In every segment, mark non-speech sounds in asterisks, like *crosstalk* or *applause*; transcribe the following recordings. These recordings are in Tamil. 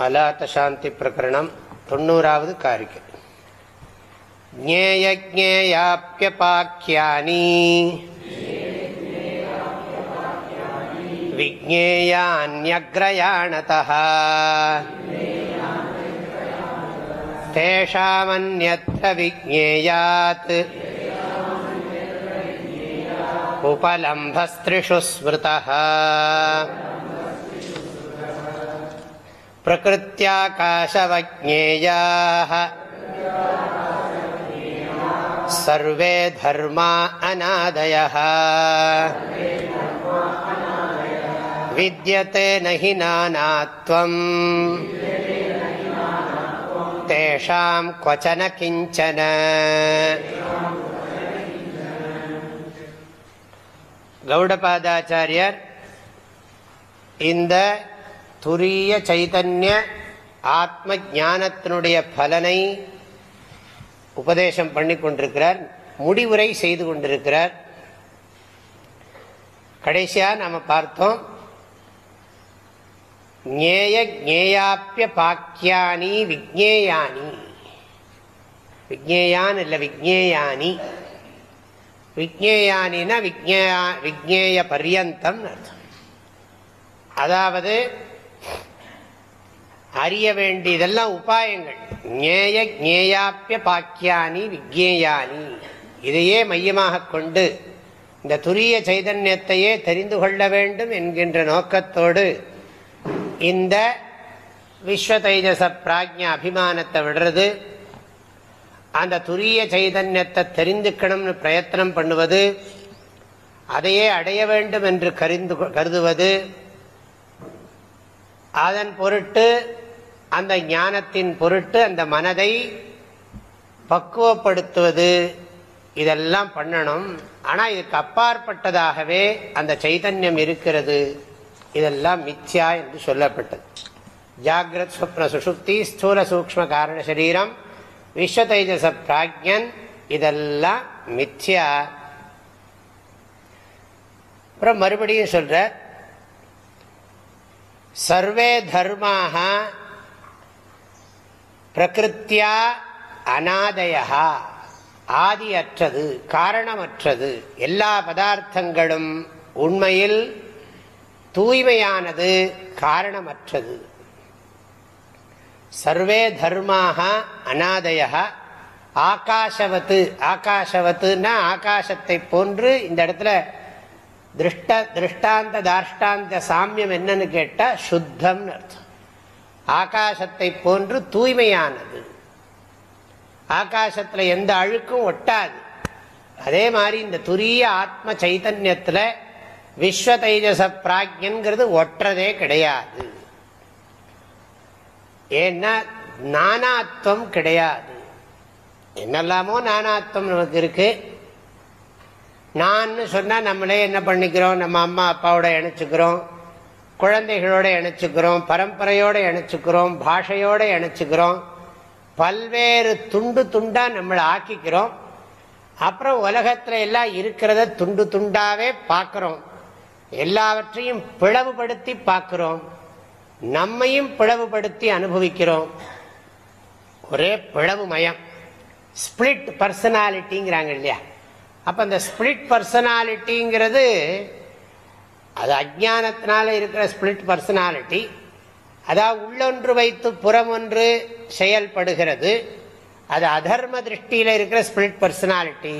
अलातशान्ति प्रकरणं तण्णूरावद् कारिके ज्ञेयज्ञेयाप्यपाख्यानि विज्ञेयान्यग्रयाणतः तेषामन्यत्र विज्ञेयात् उपलम्भस्त्रिषु स्मृतः प्रकृत्याकाशवज्ञेयाः सर्वे धर्मा अनादयः विद्यते न हि नानात्वम् तेषां क्वचन किञ्चन கௌடபாதாச்சாரியர் இந்த துரிய சைதன்ய ஆத்ம ஞானத்தினுடைய பலனை உபதேசம் பண்ணி கொண்டிருக்கிறார் முடிவுரை செய்து கொண்டிருக்கிறார். கடைசியாக நாம் பார்த்தோம் ஞேய ஜேயாப்பிய பாக்கியானி விக்னேயானி விக்னேயான் இல்லை விக்னேயானி விஜேயானினா விஜ்ஞேயா விக்னேய பர்யந்தம் அர்த்தம். அதாவது அறிய வேண்டியதெல்லாம் உபாயங்கள். ஞேய ஜேயாப்பிய பாக்கியானி விஜேயானி. இதையே மையமாக கொண்டு இந்த துரிய சைதன்யத்தையே தெரிந்து கொள்ள வேண்டும் என்கின்ற நோக்கத்தோடு இந்த விஸ்வ தைஜச பிராஜ்ய அபிமானத்தை விடுறது அந்த துரிய சைதன்யத்தை தெரிந்துக்கணும்னு பிரயத்தனம் பண்ணுவது அதையே அடைய வேண்டும் என்று கருந்து கருதுவது அதன் பொருட்டு அந்த ஞானத்தின் பொருட்டு அந்த மனதை பக்குவப்படுத்துவது இதெல்லாம் பண்ணணும். ஆனால் இதுக்கு அப்பாற்பட்டதாகவே அந்த சைதன்யம் இருக்கிறது. இதெல்லாம் மித்யா என்று சொல்லப்பட்டது. ஜாகிரத் சுப்ன சுசுப்தி ஸ்தூல சூக்ம காரண சரீரம் விஸ்வ தைஜச பிராஜ்யன் இதெல்லாம் மித்யா. அப்புறம் மறுபடியும் சொல்ற சர்வே தர்மாக பிரகிருத்தியா அநாதயா ஆதியற்றது காரணமற்றது. எல்லா பதார்த்தங்களும் உண்மையில் தூய்மையானது காரணமற்றது. சர்வே தர்மாக அநாதயா ஆகாஷவத்து ஆகாஷவத்துன்னா ஆகாசத்தை போன்று இந்த இடத்துல திருஷ்ட திருஷ்டாந்த தாஷ்டாந்த சாமியம் என்னன்னு கேட்டால் சுத்தம்னு அர்த்தம் ஆகாசத்தை போன்று தூய்மையானது ஆகாசத்தில் எந்த அழுக்கும் ஒட்டாது அதே மாதிரி இந்த துரிய ஆத்ம சைத்தன்யத்தில் விஸ்வ தைஜச பிராக்யங்கிறது ஒற்றதே கிடையாது ஏன்னா நானாத்வம் கிடையாது என்னெல்லாமோ நானாத்வம் நமக்கு இருக்குது நான் சொன்னால் நம்மளே என்ன பண்ணிக்கிறோம்? நம்ம அம்மா அப்பாவோட இணைச்சுக்கிறோம். குழந்தைகளோட இணைச்சுக்கிறோம். பரம்பரையோடு இணைச்சுக்கிறோம். பாஷையோடு இணைச்சுக்கிறோம். பல்வேறு துண்டு துண்டாக நம்மளை ஆக்கிக்கிறோம். அப்புறம் உலகத்தில் எல்லாம் இருக்கிறத துண்டு துண்டாவே பார்க்குறோம். எல்லாவற்றையும் பிளவுபடுத்தி பார்க்கிறோம். நம்மையும் பிளவுபடுத்தி அனுபவிக்கிறோம். ஒரே பிளவு மயம் ஸ்பிளிட் பர்சனாலிட்டிங்கிறாங்க இல்லையா? அப்போ அந்த ஸ்பிளிட் பர்சனாலிட்டிங்கிறது அது அஜானத்தினால இருக்கிற ஸ்பிளிட் பர்சனாலிட்டி அதாவது உள்ளொன்று வைத்து புறம் ஒன்று செயல்படுகிறது. அது அதர்ம திருஷ்டியில் இருக்கிற ஸ்பிளிட் பர்சனாலிட்டி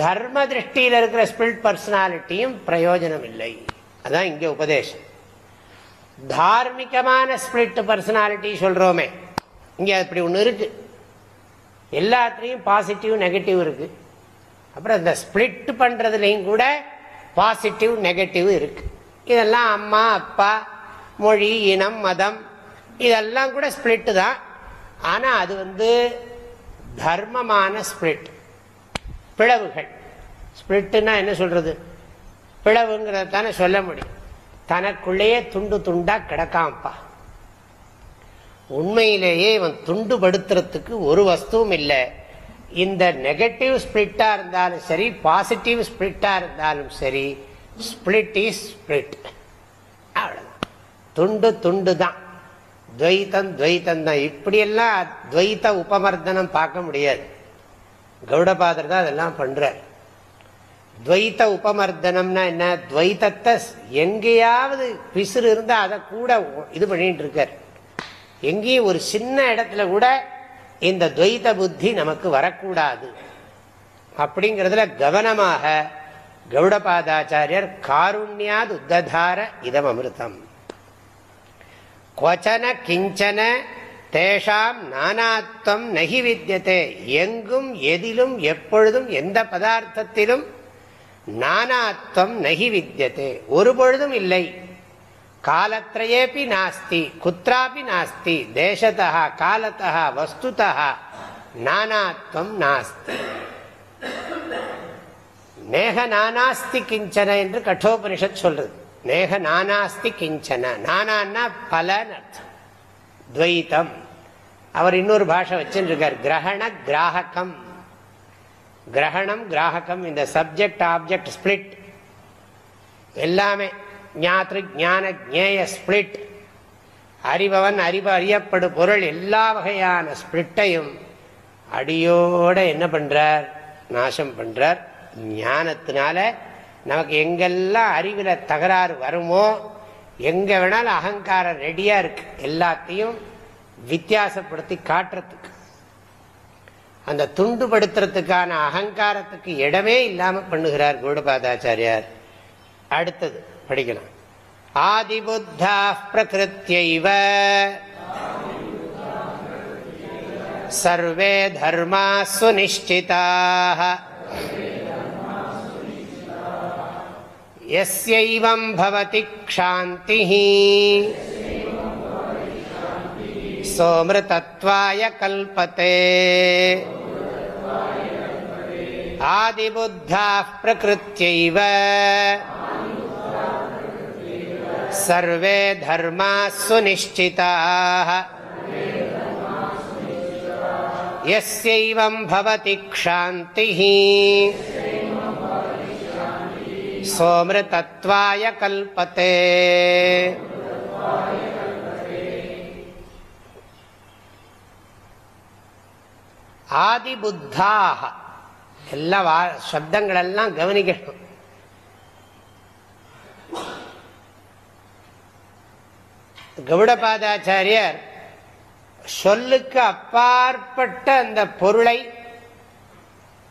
தர்ம திருஷ்டியில் இருக்கிற ஸ்பிளிட் பர்சனாலிட்டியும் பிரயோஜனம் இல்லை அதான் இங்கே உபதேசம். தார்மிகமான ஸ்பிளிட் பர்சனாலிட்டி சொல்கிறோமே இங்கே அப்படி ஒன்று இருக்கு. எல்லாத்துலேயும் பாசிட்டிவ் நெகட்டிவ் இருக்குது அப்புறம் இந்த ஸ்பிளிட் பண்ணுறதுலையும் கூட பாசிட்டிவ் நெகட்டிவ் இருக்கு. இதெல்லாம் அம்மா அப்பா மொழி இனம் மதம் இதெல்லாம் கூட ஸ்பிளிட்டு தான். ஆனால் அது வந்து தர்மமான ஸ்பிளிட் பிளவுகள். ஸ்பிளிட்டுன்னா என்ன சொல்றது? பிளவுங்கிறத தானே சொல்ல முடியும். தனக்குள்ளேயே துண்டு துண்டா கிடக்காமப்பா. உண்மையிலேயே இவன் துண்டுபடுத்துறதுக்கு ஒரு வஸ்துவும் இல்லை. இந்த நெகட்டிவ் ஸ்பிளிட்டா இருந்தாலும் சரி பாசிட்டிவ் ஸ்பிளிட்டா இருந்தாலும் சரி ஸ்பிளிட் இஸ் ஸ்பிளிட் அவ்வளவுதான். துண்டு துண்டு தான். துவைத்தம் துவைத்தம் தான். இப்படியெல்லாம் துவைத்த உபமர்தனம் பார்க்க முடியாது. கௌடபாதர் தான் அதெல்லாம் பண்றார். துவைத்த உபமர்தனம்னா என்ன? துவைத்தத்தை எங்கேயாவது பிசுறு இருந்தா அதை கூட இது பண்ணிட்டு இருக்கார். எங்கேயும் ஒரு சின்ன இடத்துல கூட இந்த துவைத புத்தி நமக்கு வரக்கூடாது. அப்படிங்கிறதுல கவனமாக கௌடபாதாச்சாரியர் காருண்யாது உத்ததார இதம் அமிர்தம் கொச்சன கிஞ்சன தேஷாம் நானாத்வம் நகி வித்தியதே எங்கும் எதிலும் எப்பொழுதும் எந்த பதார்த்தத்திலும் நானாத்வம் நகி வித்தியதே ஒரு பொழுதும் இல்லை. காலத்திரையேபி நாஸ்தி குத்ராபி நாஸ்தி தேசத்தா காலத்தா வஸ்துதா நானாத்வம் நாஸ்தி. நேக நானாஸ்தி கிஞ்சன என்று கட்டோபனிஷத் சொல்றது. நேக நானாஸ்தி கிஞ்சன. நானான்னா பலன் அர்த்தம். துவைத்தம். அவர் இன்னொரு பாஷை வச்சுருக்கார் கிரகண கிராககம் கிரகணம் கிராககம் இந்த சப்ஜெக்ட் ஆப்ஜெக்ட் ஸ்பிளிட். எல்லாமே. ஞாத்ரு ஞான ஜேய ஸ்பிளிட். அறிபவன் அறிவு அறியப்படும் பொருள் எல்லா வகையான ஸ்பிளிட்டையும் அடியோட என்ன பண்றார்? நாசம் பண்றார். ஞானத்தினால நமக்கு எங்கெல்லாம் அறிவில் தகராறு வருமோ எங்க வேணாலும் அகங்காரம் ரெடியா இருக்கு. எல்லாத்தையும் வித்தியாசப்படுத்தி காட்டுறதுக்கு. அந்த துண்டுபடுத்துறதுக்கான அகங்காரத்துக்கு இடமே இல்லாம பண்ணுகிறார் கௌடபாதாச்சாரியார். அடுத்தது படிக்கலாம் ஆதிபுத்தா பிரகிருத்தியைவ சர்வே தர்மா சுனிஷ்டிதாக यस्यैवं भवति क्षान्तिः सोमृतत्वाय कल्पते आदिबुद्धाः प्रकृत्यैव सर्वे धर्माः सुनिश्चिताः यस्यैवं भवति क्षान्तिः सोमृतत्वाय कल्पते ஆதிபுத்தாக எல்லா வா சப்தங்கள் எல்லாம் கவனிக்கணும் கௌடபாதாச்சாரியர் சொல்லுக்கு அப்பாற்பட்ட அந்த பொருளை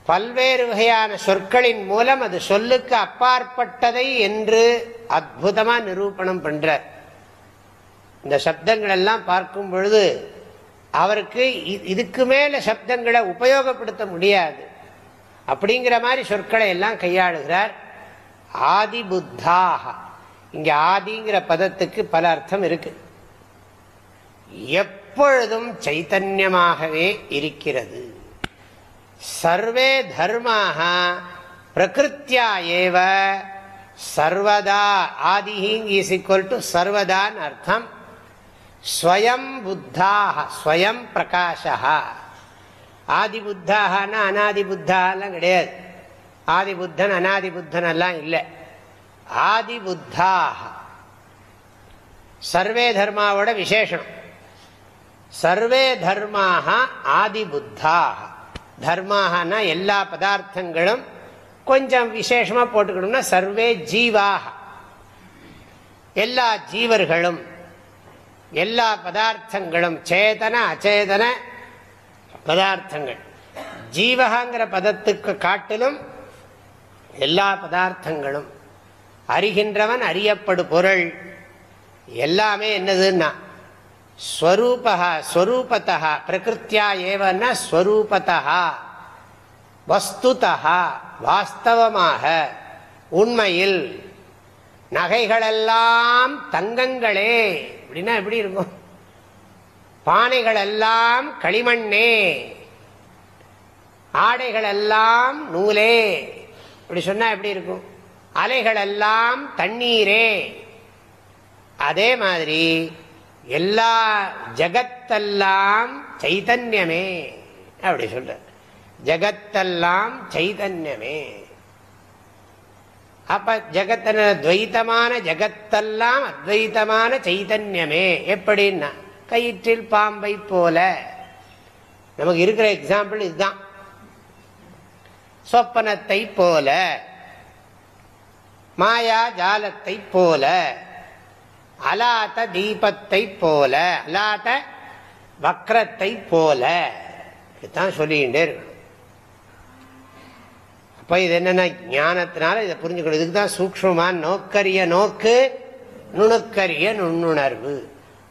பல்வேறு வகையான சொற்களின் மூலம் அது சொல்லுக்கு அப்பாற்பட்டதை என்று அற்புதமா நிரூபணம் பண்ற இந்த சப்தங்கள் எல்லாம் பார்க்கும் பொழுது அவருக்கு இதுக்கு மேல சப்தங்களை உபயோகப்படுத்த முடியாது. அப்படிங்கிற மாதிரி சொற்களை எல்லாம் கையாளுகிறார். ஆதி புத்தாக இங்க ஆதிங்கிற பதத்துக்கு பல அர்த்தம் இருக்கு. எப்பொழுதும் சைத்தன்யமாகவே இருக்கிறது. சர்வே தர்மாக பிரகிருத்தியா ஏவ சர்வதா ஆதிஹிங் இஸ் ஈக்குவல் டு சர்வதான் அர்த்தம். ஸ்வயம் புத்தாக ஸ்வயம் பிரகாஷா ஆதி புத்தாகனா அனாதி புத்தாலாம் கிடையாது. ஆதி புத்தன் அனாதி புத்தன் எல்லாம் இல்லை. ஆதி புத்தாக சர்வே தர்மாவோட விசேஷம். சர்வே தர்மாக ஆதி புத்தாக தர்மாகனா எல்லா பதார்த்தங்களும் கொஞ்சம் விசேஷமா போட்டுக்கணும்னா சர்வே ஜீவாக எல்லா ஜீவர்களும் எல்லா பதார்த்தங்களும் சேதன அச்சேதன பதார்த்தங்கள். ஜீவகாங்கிற பதத்துக்கு காட்டிலும் எல்லா பதார்த்தங்களும் அறிகின்றவன் அறியப்படு பொருள். எல்லாமே என்னதுன்னா ஸ்வரூபா பிரகிருத்தியா ஏவன்னா ஸ்வரூபத்தா வஸ்துதா வாஸ்தவமாக உண்மையில். நகைகளெல்லாம் தங்கங்களே அப்படின்னா எப்படி இருக்கும்? பானைகள் எல்லாம் களிமண்ணே ஆடைகள் எல்லாம் நூலே. அப்படி சொன்னா எப்படி இருக்கும்? அலைகளெல்லாம் தண்ணீரே. அதே மாதிரி எல்லா ஜகத்தெல்லாம் சைதன்யமே அப்படி சொல்ற. ஜகத்தெல்லாம் சைதன்யமே. அப்ப ஜகத்தன துவைத்தமான ஜகத்தெல்லாம் அத்வைத்தமான சைதன்யமே. எப்படின்னா கயிற்றில் பாம்பை போல. நமக்கு இருக்கிற எக்ஸாம்பிள் இதுதான். சொப்பனத்தை போல. மாயா ஜாலத்தை போல அலாத தீபத்தை போல அலாத வக்ரத்தை போல. இதுதான் சொல்லிக்கிட்டே இருக்கணும். அப்ப இது என்னன்னா ஞானத்தினால இதை புரிஞ்சுக்கணும். இதுக்கு தான் சூக்மமா நோக்கரிய நோக்கு நுணுக்கரிய நுண்ணுணர்வு.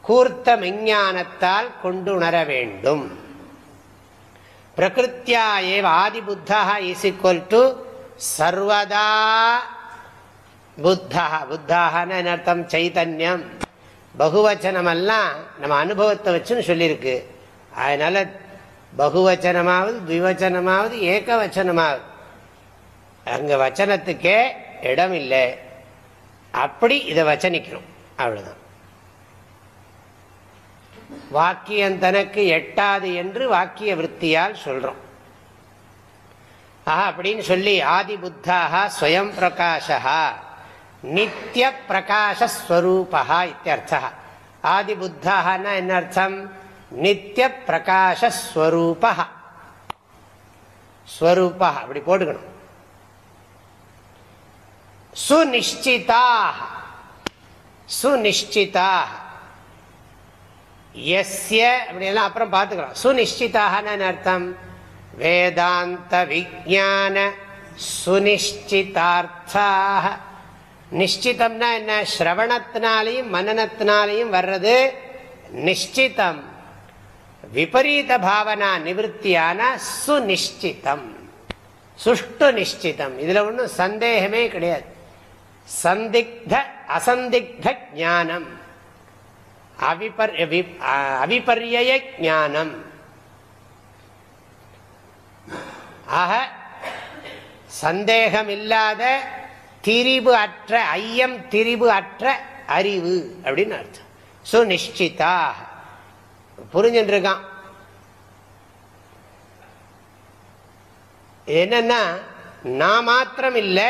கூர்த்த மெஞ்ஞானத்தால் கொண்டு உணர வேண்டும். பிரகிருத்தியா ஏவ ஆதிபுத்தா இஸ் ஈக்குவல் டு சர்வதா புத்தா புத்தாகன அர்த்தம் சைத்தன்யம் பகுவச்சனமெல்லாம் நம்ம அனுபவத்தை வச்சுன்னு சொல்லியிருக்கு. அதனால பகுவச்சனமாவது திவச்சனமாவது ஏக வச்சனமாவது அங்க வச்சனத்துக்கே இடம் இல்லை அப்படி இதை வச்சனிக்கணும் அவ்வளவுதான். வாக்கியம் தனக்கு எட்டாது என்று வாக்கிய விற்த்தியால் சொல்றோம். ஆஹா அப்படின்னு சொல்லி ஆதி புத்தாக ஸ்வயம் பிரகாஷா நித்திய பிரகாசஸ்வரூபா இத்தியர்த்தா ஆதி புத்தாகனா என்ன அர்த்தம் நித்திய பிரகாசஸ்வரூபா ஸ்வரூபா அப்படி போட்டுக்கணும். சுனிஷ்டிதாக சுனிஷ்டிதாக எஸ்ய அப்படியெல்லாம் அப்புறம் பார்த்துக்கலாம். சுனிஷ்டிதாகனு அர்த்தம் வேதாந்த விஜான சுனிஷ்டிதார்த்தாக நிஷ்டிதம்னா என்ன? ஸ்ரவணத்தினாலையும் மனநத்தினாலையும் வர்றது நிஷ்டிதம் விபரீத பாவனா நிவத்தியான சுனிஷ்டிதம் சுஷ்டு நிஷ்டிதம் இதுல ஒன்றும் சந்தேகமே கிடையாது. சந்திக்த அசந்திக்த ஞானம். அவிபர்ய ஞானம். ஆக சந்தேகம் இல்லாத திரிபு அற்ற ஐயம் திரிபு அற்ற அறிவு அப்படின்னு அர்த்தம். சுநிஷ்டிதா புரிஞ்சுட்டு இருக்கான் என்னன்னா நான் மாத்திரம் இல்லை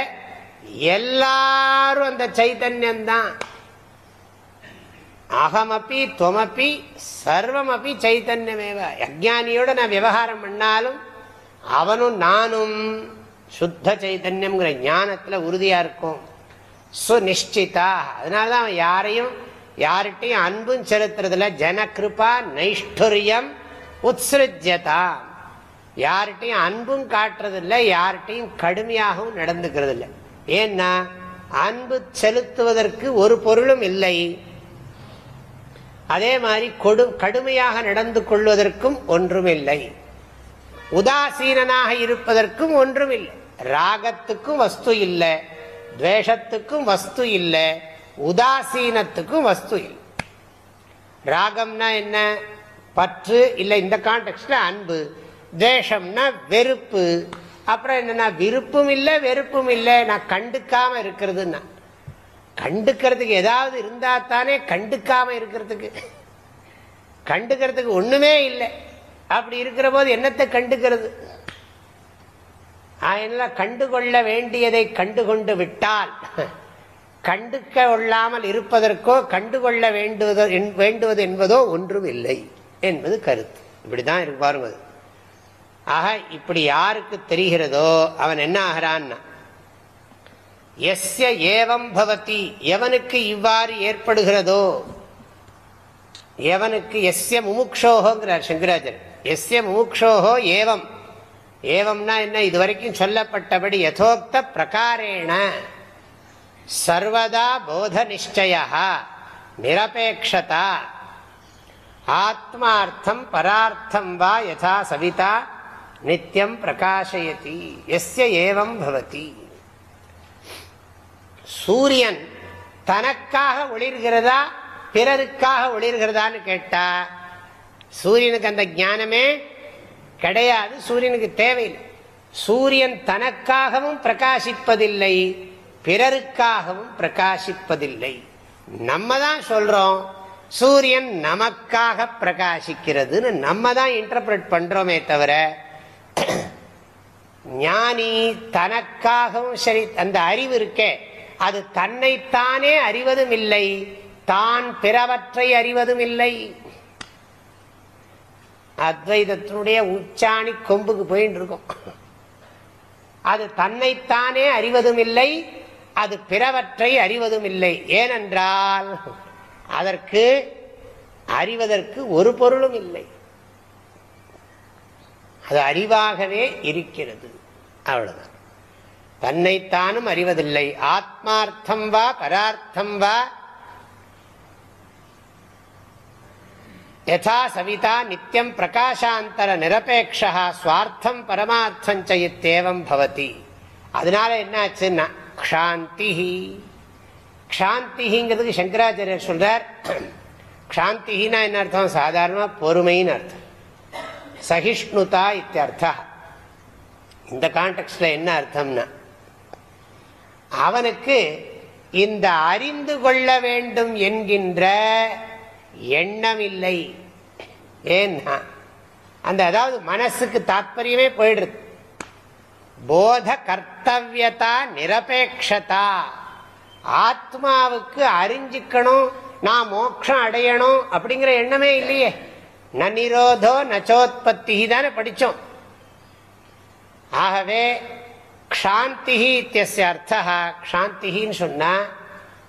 எல்லாரும் அந்த சைத்தன்யம் தான் அகமப்பி தொமப்பி சர்வமப்பி சைத்தன்யமேவ அஜானியோட நான் விவகாரம் பண்ணாலும் அவனும் நானும் சுத்த சைதன்யம்ங்கிற ஞானத்தில் உறுதியாக இருக்கும். சுநிஷ்டிதா. அதனாலதான் அவன் யாரையும் யார்கிட்டையும் அன்பும் செலுத்துறதுல ஜனகிருபா நைஷ்டுரியம் உத்ஸ்ருஜதா யார்கிட்டையும் அன்பும் காட்டுறதில்லை யார்கிட்டையும் கடுமையாகவும் நடந்துக்கிறது இல்லை ஏன்னா அன்பு செலுத்துவதற்கு ஒரு பொருளும் இல்லை. அதே மாதிரி கொடு கடுமையாக நடந்து கொள்வதற்கும் ஒன்றும் இல்லை உதாசீனாக இருப்பதற்கும் ஒன்றும் இல்லை ராகத்துக்கும் வஸ்து இல்லை துவேஷத்துக்கும் வஸ்து இல்லை உதாசீனத்துக்கும் வஸ்து இல்லை. ராகம்னா என்ன? பற்று இல்லை இந்த கான்டெக்ட்ல அன்பு. துவேஷம்னா வெறுப்பு. அப்புறம் என்னன்னா விருப்பும் இல்லை வெறுப்பும் இல்லை. நான் கண்டுக்காம இருக்கிறதுன்னா. கண்டுக்கிறதுக்கு ஏதாவது இருந்தா தானே கண்டுக்காம இருக்கிறதுக்கு. கண்டுக்கிறதுக்கு ஒண்ணுமே இல்லை. அப்படி இருக்கிற போது என்னத்தை கண்டுக்கிறது? அதனால கண்டுகொள்ள வேண்டியதை கண்டுகொண்டு விட்டால் கண்டுக்க கொள்ளாமல் இருப்பதற்கோ கண்டுகொள்ள வேண்டுவதோ வேண்டுவது என்பதோ ஒன்றும் இல்லை என்பது கருத்து. இப்படிதான் இருக்கு பாருங்க ஆக இப்படி யாருக்கு தெரிகிறதோ அவன் என்ன ஆகிறான்னா எஸ்ய ஏவம் பவதி எவனுக்கு இவ்வாறு ஏற்படுகிறதோ எவனுக்கு எஸ்ய முமுக்ஷோகோங்கிறார் சங்கராஜர் எஸ்ய முமுக்ஷோகோ ஏவம். ஏவம்னா என்ன? இதுவரைக்கும் சொல்லப்பட்டபடி யதோக்த பிரகாரேண சர்வதா போத நிச்சய நிரபேக்ஷதா ஆத்மார்த்தம் பரார்த்தம் வா யதா சவிதா நித்தியம் பிரகாசயதி எஸ்ய ஏவம் பவதி. சூரியன் தனக்காக ஒளிர்கிறதா? பிறருக்காக ஒளிர்கிறதான்னு கேட்டா சூரியனுக்கு அந்த ஞானமே கிடையாது சூரியனுக்கு தேவையில்லை. சூரியன் தனக்காகவும் பிரகாசிப்பதில்லை பிறருக்காகவும் பிரகாசிப்பதில்லை. நம்ம தான் சொல்றோம் சூரியன் நமக்காக பிரகாசிக்கிறதுன்னு நம்ம தான் இன்டர்பிரட் பண்றோமே தவிர ஞானி தனக்காகவும் சரி அந்த அறிவு இருக்கே அது தன்னைத்தானே அறிவதும் இல்லை தான் பிறவற்றை அறிவதும் இல்லை அத்வைதத்தினுடைய உச்சாணி கொம்புக்கு போயின்னு இருக்கும் அது தன்னைத்தானே அறிவதும் இல்லை அது பிறவற்றை அறிவதும் இல்லை ஏனென்றால் அதற்கு அறிவதற்கு ஒரு பொருளும் இல்லை. அது அறிவாகவே இருக்கிறது. அவ்வளவுதான். தன்னைத்தானும் அறிவதில்லை. ஆத்மார்த்தம் வா பரார்த்தம் வா யதா சவிதா நித்தியம் பிரகாஷாந்தர நிரபேட்சா சுவார்த்தம் பரமார்த்தம் இத்தேவம் பவதி அதனால என்னாச்சுன்னா க்ஷாந்தி க்ஷாந்திங்கிறதுக்கு சங்கராச்சாரியர் சொல்றார் க்ஷாந்தினா என்ன அர்த்தம்? சாதாரண பொறுமைன்னு அர்த்தம். சகிஷ்ணுதா இத்தியர்த்தா. இந்த கான்டெக்ட்ல என்ன அர்த்தம்னா அவனுக்கு இந்த அறிந்து கொள்ள வேண்டும் என்கின்ற எண்ணம் இல்லை ஏன்னா அந்த அதாவது மனசுக்கு தாத்பரியமே போயிடுது. போத கர்த்தவியதா நிரபேட்சதா ஆத்மாவுக்கு அறிஞ்சிக்கணும் நான் மோட்சம் அடையணும் அப்படிங்கிற எண்ணமே இல்லையே. ந நிரோதோ நச்சோத்பத்தி தானே படித்தோம் ஆகவே க்ஷாந்தி இத்தியசிய அர்த்தா க்ஷாந்தின்னு சொன்னா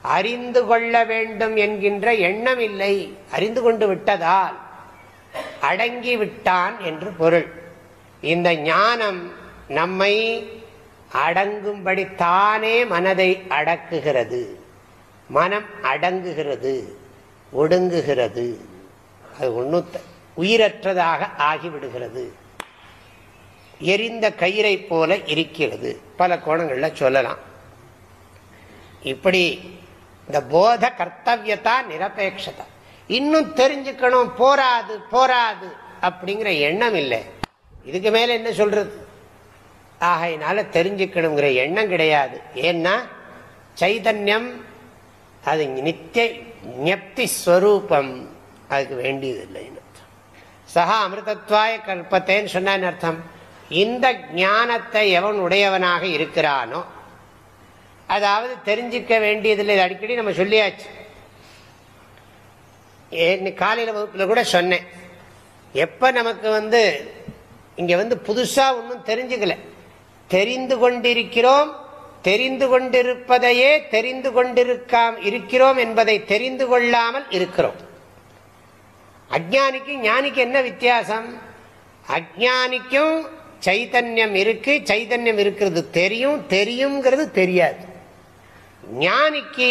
அறிந்து கொள்ள வேண்டும் என்கின்ற எண்ணம் இல்லை. அறிந்து கொண்டு விட்டதால் அடங்கிவிட்டான் என்று பொருள். இந்த ஞானம் நம்மை அடங்கும்படி தானே மனதை அடக்குகிறது. மனம் அடங்குகிறது ஒடுங்குகிறது. அது ஒன்றும் உயிரற்றதாக ஆகிவிடுகிறது. எரிந்த கயிறை போல இருக்கிறது. பல கோணங்களில் சொல்லலாம். இப்படி இந்த போத கர்த்தவியதா நிரபேட்சதா இன்னும் தெரிஞ்சுக்கணும் போராது போராது அப்படிங்கிற எண்ணம் இல்லை. இதுக்கு மேல என்ன சொல்றது? ஆகையினால தெரிஞ்சுக்கணுங்கிற எண்ணம் கிடையாது. ஏன்னா சைதன்யம் அது நித்திய ஞப்தி ஸ்வரூபம். அதுக்கு வேண்டியதில்லை சகா அமிர்தத்வாய கல்பத்தேன்னு சொன்ன அர்த்தம். இந்த ஞானத்தை எவன் உடையவனாக இருக்கிறானோ அதாவது தெரிஞ்சிக்க வேண்டியதில்லை. அடிக்கடி நம்ம சொல்லியாச்சு. காலையில் வகுப்பில் கூட சொன்னேன். எப்போ நமக்கு வந்து இங்கே வந்து புதுசாக ஒன்றும் தெரிஞ்சுக்கல. தெரிந்து கொண்டிருக்கிறோம் தெரிந்து கொண்டிருப்பதையே தெரிந்து கொண்டிருக்காம் இருக்கிறோம் என்பதை தெரிந்து கொள்ளாமல் இருக்கிறோம். அஜானிக்கு ஞானிக்கு என்ன வித்தியாசம்? அஜானிக்கும் சைத்தன்யம் இருக்கு சைத்தன்யம் இருக்கிறது தெரியும் தெரியுங்கிறது தெரியாது. ஞானிக்கு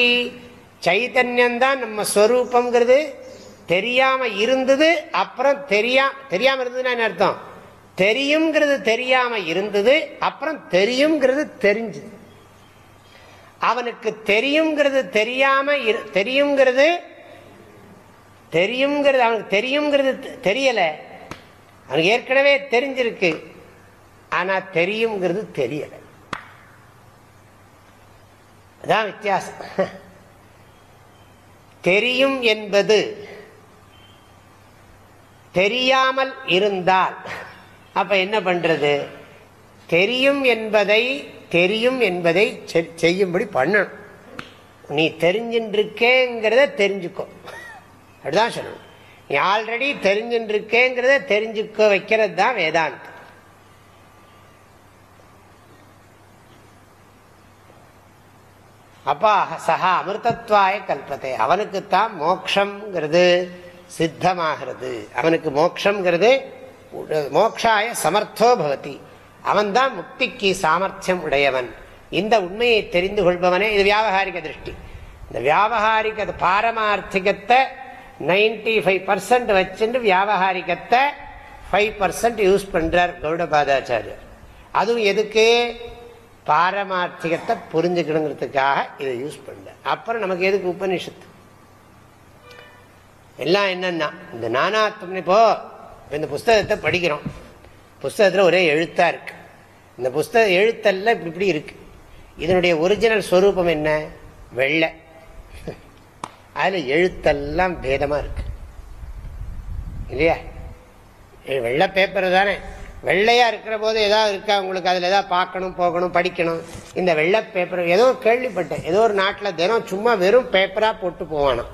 சைத்தன்யம் தான் நம்ம ஸ்வரூபம்ங்கிறது தெரியாம இருந்தது அப்புறம் தெரியா தெரியாம இருந்ததுன்னா என்ன அர்த்தம்? தெரியுங்கிறது தெரியாம இருந்தது அப்புறம் தெரியுங்கிறது தெரிஞ்சது. அவனுக்கு தெரியுங்கிறது தெரியாம தெரியுங்கிறது தெரியுங்கிறது அவனுக்கு தெரியுங்கிறது தெரியல. அவனுக்கு ஏற்கனவே தெரிஞ்சிருக்கு. ஆனா தெரியுங்கிறது தெரியல. அதான் வித்தியாசம். *laughs* தெரியும் என்பது தெரியாமல் இருந்தால். அப்ப என்ன பண்றது? தெரியும் என்பதை தெரியும் என்பதை செய்யும்படி பண்ணணும். நீ தெரிஞ்சின்றிருக்கேங்கிறத தெரிஞ்சுக்கோ. அப்படிதான் சொல்லணும். நீ ஆல்ரெடி தெரிஞ்சின்றிருக்கேங்கிறத தெரிஞ்சுக்க வைக்கிறது தான் வேதாந்தம். அப்பா சஹா அமிர்தத்வாய கல்பத்தை. அவனுக்குத்தான் மோக்ஷங்கிறது சித்தமாகிறது. அவனுக்கு மோக்ஷங்கிறது மோக்ஷாய சமர்த்தோ பவதி. அவன்தான் முக்திக்கு சாமர்த்தியம் உடையவன். இந்த உண்மையை தெரிந்து கொள்பவனே இது வியாபகாரிக திருஷ்டி. இந்த வியாபகாரிக பாரமார்த்திகத்தை நைன்டி ஃபைவ் பர்சன்ட் வச்சுட்டு வியாபகாரிகத்தை ஃபைவ் பர்சன்ட் யூஸ் பண்ணுறார் கௌடபாதாச்சாரியர். அதுவும் எதுக்கு? பாரமார்த்திகத்தை புரிஞ்சுக்கணுங்கிறதுக்காக இதை யூஸ் பண்ணுறார் அப்புறம் நமக்கு எதுக்கு உபனிஷத்து எல்லாம் என்னன்னா இந்த நானாத்மன் இப்போ இந்த புஸ்தகத்தை படிக்கிறோம். புஸ்தகத்தில் ஒரே எழுத்தா இருக்கு. இந்த புஸ்தக எழுத்தெல்லாம் இப்படி இப்படி இருக்கு. இதனுடைய ஒரிஜினல் ஸ்வரூபம் என்ன? வெள்ளை. அதில் எழுத்தெல்லாம் பேதமாக இருக்கு. இல்லையா? வெள்ளை பேப்பர் தானே. வெள்ளையாக இருக்கிற போது ஏதாவது இருக்கா உங்களுக்கு? அதில் ஏதாவது பார்க்கணும் போகணும் படிக்கணும். இந்த வெள்ளை பேப்பர் ஏதோ கேள்விப்பட்டேன். ஏதோ ஒரு நாட்டில் தினம் சும்மா வெறும் பேப்பராக போட்டு போவானாம்.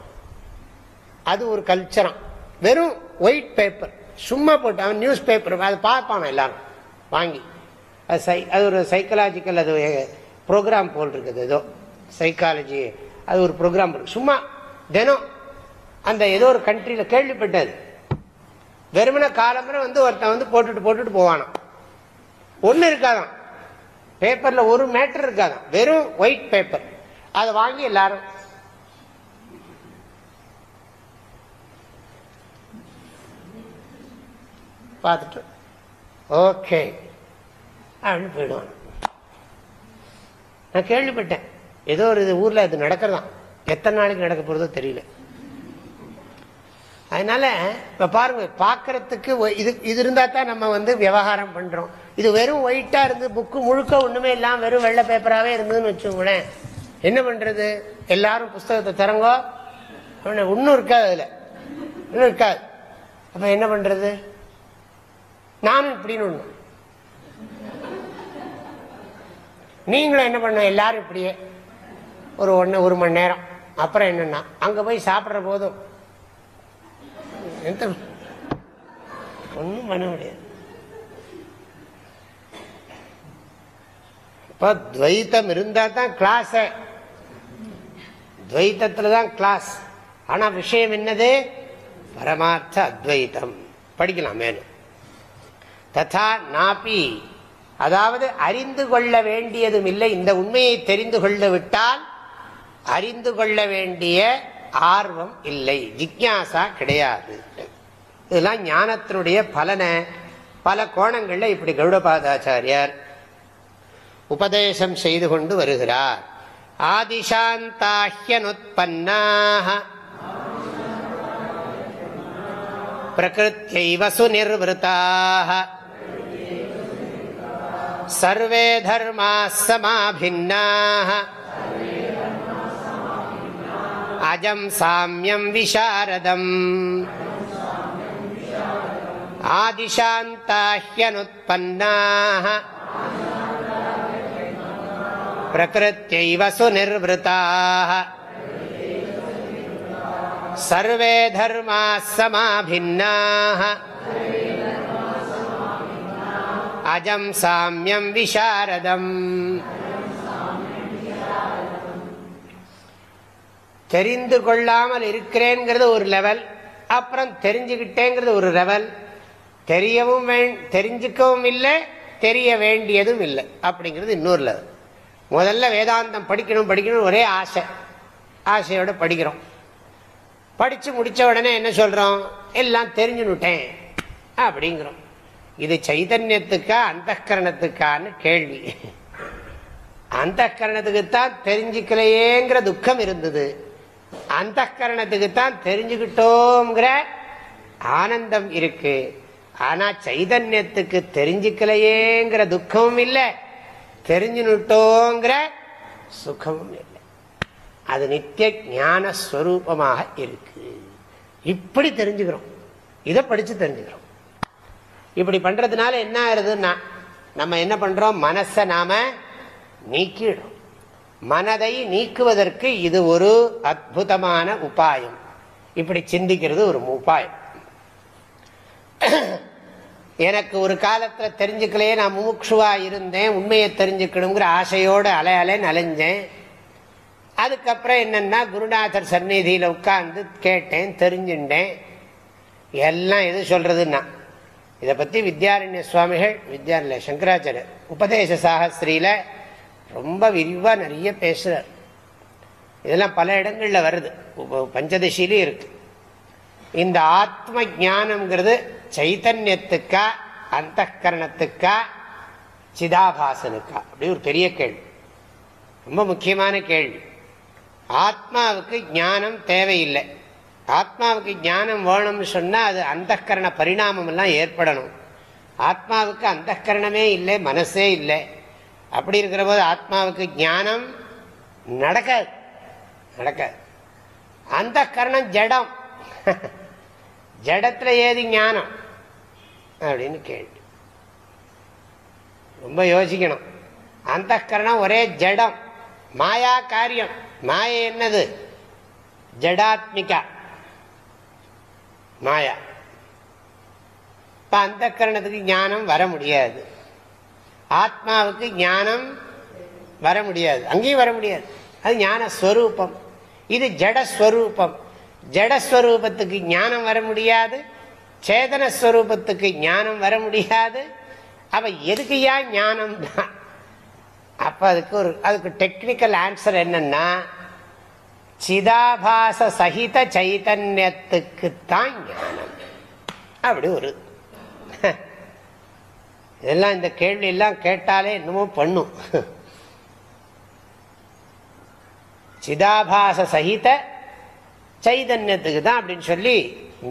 அது ஒரு கல்ச்சரம். வெறும் ஒயிட் பேப்பர் சும்மா போட்டு அவன் நியூஸ் பேப்பர் அதை பார்ப்பான் எல்லாரும். வாங்கி. அது சை அது ஒரு சைக்கலாஜிக்கல் அது ப்ரோக்ராம் போல் இருக்குது. ஏதோ சைக்காலஜி அது ஒரு ப்ரோக்ராம் சும்மா தினம் அந்த ஏதோ ஒரு கண்ட்ரியில் கேள்விப்பட்டது. வெறுமன காலம்பரம் வந்து ஒருத்தன் வந்து போட்டுட்டு போட்டுட்டு போவானான் ஒன்றும் இருக்காதான் பேப்பரில் ஒரு மேட்டர் இருக்காதான் வெறும் ஒயிட் பேப்பர் அதை வாங்கி எல்லாரும் பார்த்துட்டு ஓகே. அப்படின்னு போயிடுவான். நான் கேள்விப்பட்டேன். ஏதோ ஒரு இது ஊரில் இது நடக்கிறதாம் எத்தனை நாளைக்கு நடக்க போகிறதோ தெரியல. அதனால இப்ப பாருங்க பார்க்கறதுக்கு இது இது இருந்தா தான் நம்ம வந்து விவகாரம் பண்றோம். இது வெறும் ஒயிட்டா இருந்து புக்கு முழுக்க ஒண்ணுமே இல்லாம வெறும் வெள்ளை பேப்பராகவே இருந்ததுன்னு வச்சுக்கோங்களேன். என்ன பண்றது? எல்லாரும் புஸ்தகத்தை அவன ஒன்றும் இருக்காது அதுல. ஒன்றும் இருக்காது. அப்ப என்ன பண்றது? நானும் இப்படின்னு ஒன்று நீங்களும் என்ன பண்ண எல்லாரும் இப்படியே ஒரு ஒன்று ஒரு மணி நேரம். அப்புறம் என்னன்னா அங்கே போய் சாப்பிட்ற போதும். எந்த ஒன்றும் பண்ண முடியாது. இப்போ துவைத்தம் இருந்தால் தான் கிளாஸை துவைத்தத்தில் தான் கிளாஸ் ஆனால் விஷயம் என்னது? பரமார்த்த அத்வைத்தம். படிக்கலாம் மேலும். ததா நாபி. அதாவது அறிந்து கொள்ள வேண்டியதும் இல்லை இந்த உண்மையை தெரிந்து கொள்ள விட்டால் அறிந்து கொள்ள வேண்டிய ஆர்வம் இல்லை. ஜிக்யாசா கிடையாது. இதெல்லாம் ஞானத்தினுடைய பலனை பல கோணங்களில் இப்படி கௌடபாதாச்சாரியார் உபதேசம் செய்து கொண்டு வருகிறார். ஆதிசாந்தாஹ்யனுத்பன்னாக பிரகிருத்தியைவ सर्वे धर्माः समाभिन्नाः अजं साम्यं विशारदम् आदिशान्ता ह्यनुत्पन्नाः प्रकृत्यैव सुनिर्वृताः सर्वे धर्माः समाभिन्नाः அஜம் சாமியம் விஷாரதம் தெரிந்து கொள்ளாமல் இருக்கிறேங்கிறது ஒரு லெவல் அப்புறம் தெரிஞ்சுக்கிட்டேங்கிறது ஒரு லெவல் தெரியவும் தெரிஞ்சுக்கவும் இல்லை தெரிய வேண்டியதும் இல்லை அப்படிங்கிறது இன்னொரு லெவல் முதல்ல வேதாந்தம் படிக்கணும் படிக்கணும் ஒரே ஆசை. ஆசையோட படிக்கிறோம். படித்து முடித்த உடனே என்ன சொல்கிறோம் எல்லாம் தெரிஞ்சுனுட்டேன் அப்படிங்கிறோம். இது சைதன்யத்துக்கா அந்த கேள்வி. அந்த கரணத்துக்குத்தான் தெரிஞ்சுக்கலையேங்கிற துக்கம் இருந்தது. அந்த கரணத்துக்குத்தான் தெரிஞ்சுக்கிட்டோங்கிற ஆனந்தம் இருக்கு. ஆனா சைதன்யத்துக்கு தெரிஞ்சுக்கலையேங்கிற துக்கமும் இல்லை தெரிஞ்சுனுட்டோங்கிற சுகமும் இல்லை. அது நித்திய ஞான ஸ்வரூபமாக இருக்கு. இப்படி தெரிஞ்சுக்கிறோம். இதை படிச்சு தெரிஞ்சுக்கிறோம். இப்படி பண்றதுனால என்ன ஆயிருதுன்னா நம்ம என்ன பண்றோம்? மனசை நாம நீக்கிடும் மனதை நீக்குவதற்கு இது ஒரு அற்புதமான உபாயம். இப்படி சிந்திக்கிறது ஒரு உபாயம். எனக்கு ஒரு காலத்தில் தெரிஞ்சுக்கலையே நான் முமுட்சுவா இருந்தேன் உண்மையை தெரிஞ்சுக்கணுங்கிற ஆசையோடு அலை அலைன்னு அலைஞ்சேன் அதுக்கப்புறம் என்னன்னா குருநாதர் சந்நிதியில் உட்கார்ந்து கேட்டேன் தெரிஞ்சுட்டேன். எல்லாம் எது சொல்றதுன்னா இதை பற்றி வித்யாரண்ய சுவாமிகள் வித்யாரண்ய சங்கராச்சாரியர் உபதேச சாகஸ்திரியில் ரொம்ப விரிவாக நிறைய பேசுகிறார் இதெல்லாம் பல இடங்களில் வருது. உப- இருக்குது இருக்கு. இந்த ஆத்ம ஞானம்ங்கிறது சைத்தன்யத்துக்கா அந்த கரணத்துக்கா சிதாபாசனுக்கா? அப்படி ஒரு பெரிய கேள்வி. ரொம்ப முக்கியமான கேள்வி. ஆத்மாவுக்கு ஞானம் தேவையில்லை. ஆத்மாவுக்கு ஞானம் வேணும்னு சொன்னால் அது அந்தக்கரண பரிணாமம் எல்லாம் ஏற்படணும். ஆத்மாவுக்கு அந்தக்கரணமே இல்லை மனசே இல்லை. அப்படி இருக்கிற போது ஆத்மாவுக்கு ஞானம் நடக்காது. நடக்காது. அந்த கரணம் ஜடம். ஜடத்தில் ஏது ஞானம்? அப்படின்னு கேள்வி. ரொம்ப யோசிக்கணும். அந்த கரணம் ஒரே ஜடம். மாயா காரியம். மாய என்னது? ஜடாத்மிகா. மாயா. இப்ப அந்த கரணத்துக்கு ஞானம் வர முடியாது. ஆத்மாவுக்கு ஞானம் வர முடியாது. அங்கேயும் வர முடியாது. அது ஞானஸ்வரூபம். இது ஜடஸ்வரூபம். ஜடஸ்வரூபத்துக்கு ஞானம் வர முடியாது. சேதனஸ்வரூபத்துக்கு ஞானம் வர முடியாது. அப்ப எதுக்கு ஏன் ஞானம் தான் அப்ப அதுக்கு ஒரு அதுக்கு டெக்னிக்கல் ஆன்சர் என்னன்னா சிதாபாச சகித சைதன்யத்துக்கு தான் ஞானம். அப்படி ஒரு *laughs* இதெல்லாம் இந்த கேள்வி எல்லாம் கேட்டாலே இன்னமும் பண்ணும். *laughs* சிதாபாச சகித சைதன்யத்துக்கு தான் அப்படின்னு சொல்லி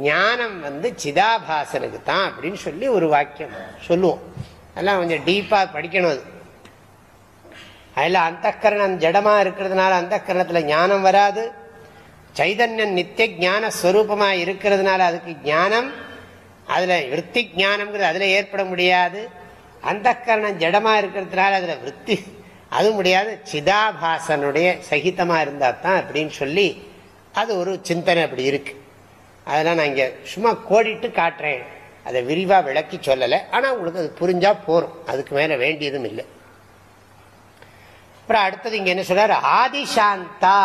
ஞானம் வந்து சிதாபாசனுக்கு தான் அப்படின்னு சொல்லி ஒரு வாக்கியம் சொல்லுவோம். அதெல்லாம் கொஞ்சம் டீப்பாக படிக்கணும் அது. அதில் அந்த கரணம் ஜடமாக இருக்கிறதுனால அந்த கரணத்தில் ஞானம் வராது. சைதன்யம் நித்திய ஜான ஸ்வரூபமாக இருக்கிறதுனால அதுக்கு ஞானம் அதில் விற்பி ஜானம்ங்கிறது அதில் ஏற்பட முடியாது. அந்த கரணம் ஜடமாக இருக்கிறதுனால அதில் விற்பி அது முடியாது. சிதாபாசனுடைய சகிதமாக இருந்தால் தான் அப்படின்னு சொல்லி அது ஒரு சிந்தனை அப்படி இருக்குது அதெல்லாம் நான் இங்கே சும்மா கோடிட்டு காட்டுறேன். அதை விரிவாக விளக்கி சொல்லலை. ஆனால் உங்களுக்கு அது புரிஞ்சால் போகிறோம் அதுக்கு மேலே வேண்டியதும் இல்லை. அப்புறம் அடுத்தது இங்கே என்ன சொல்றாரு? ஆதிசாந்தா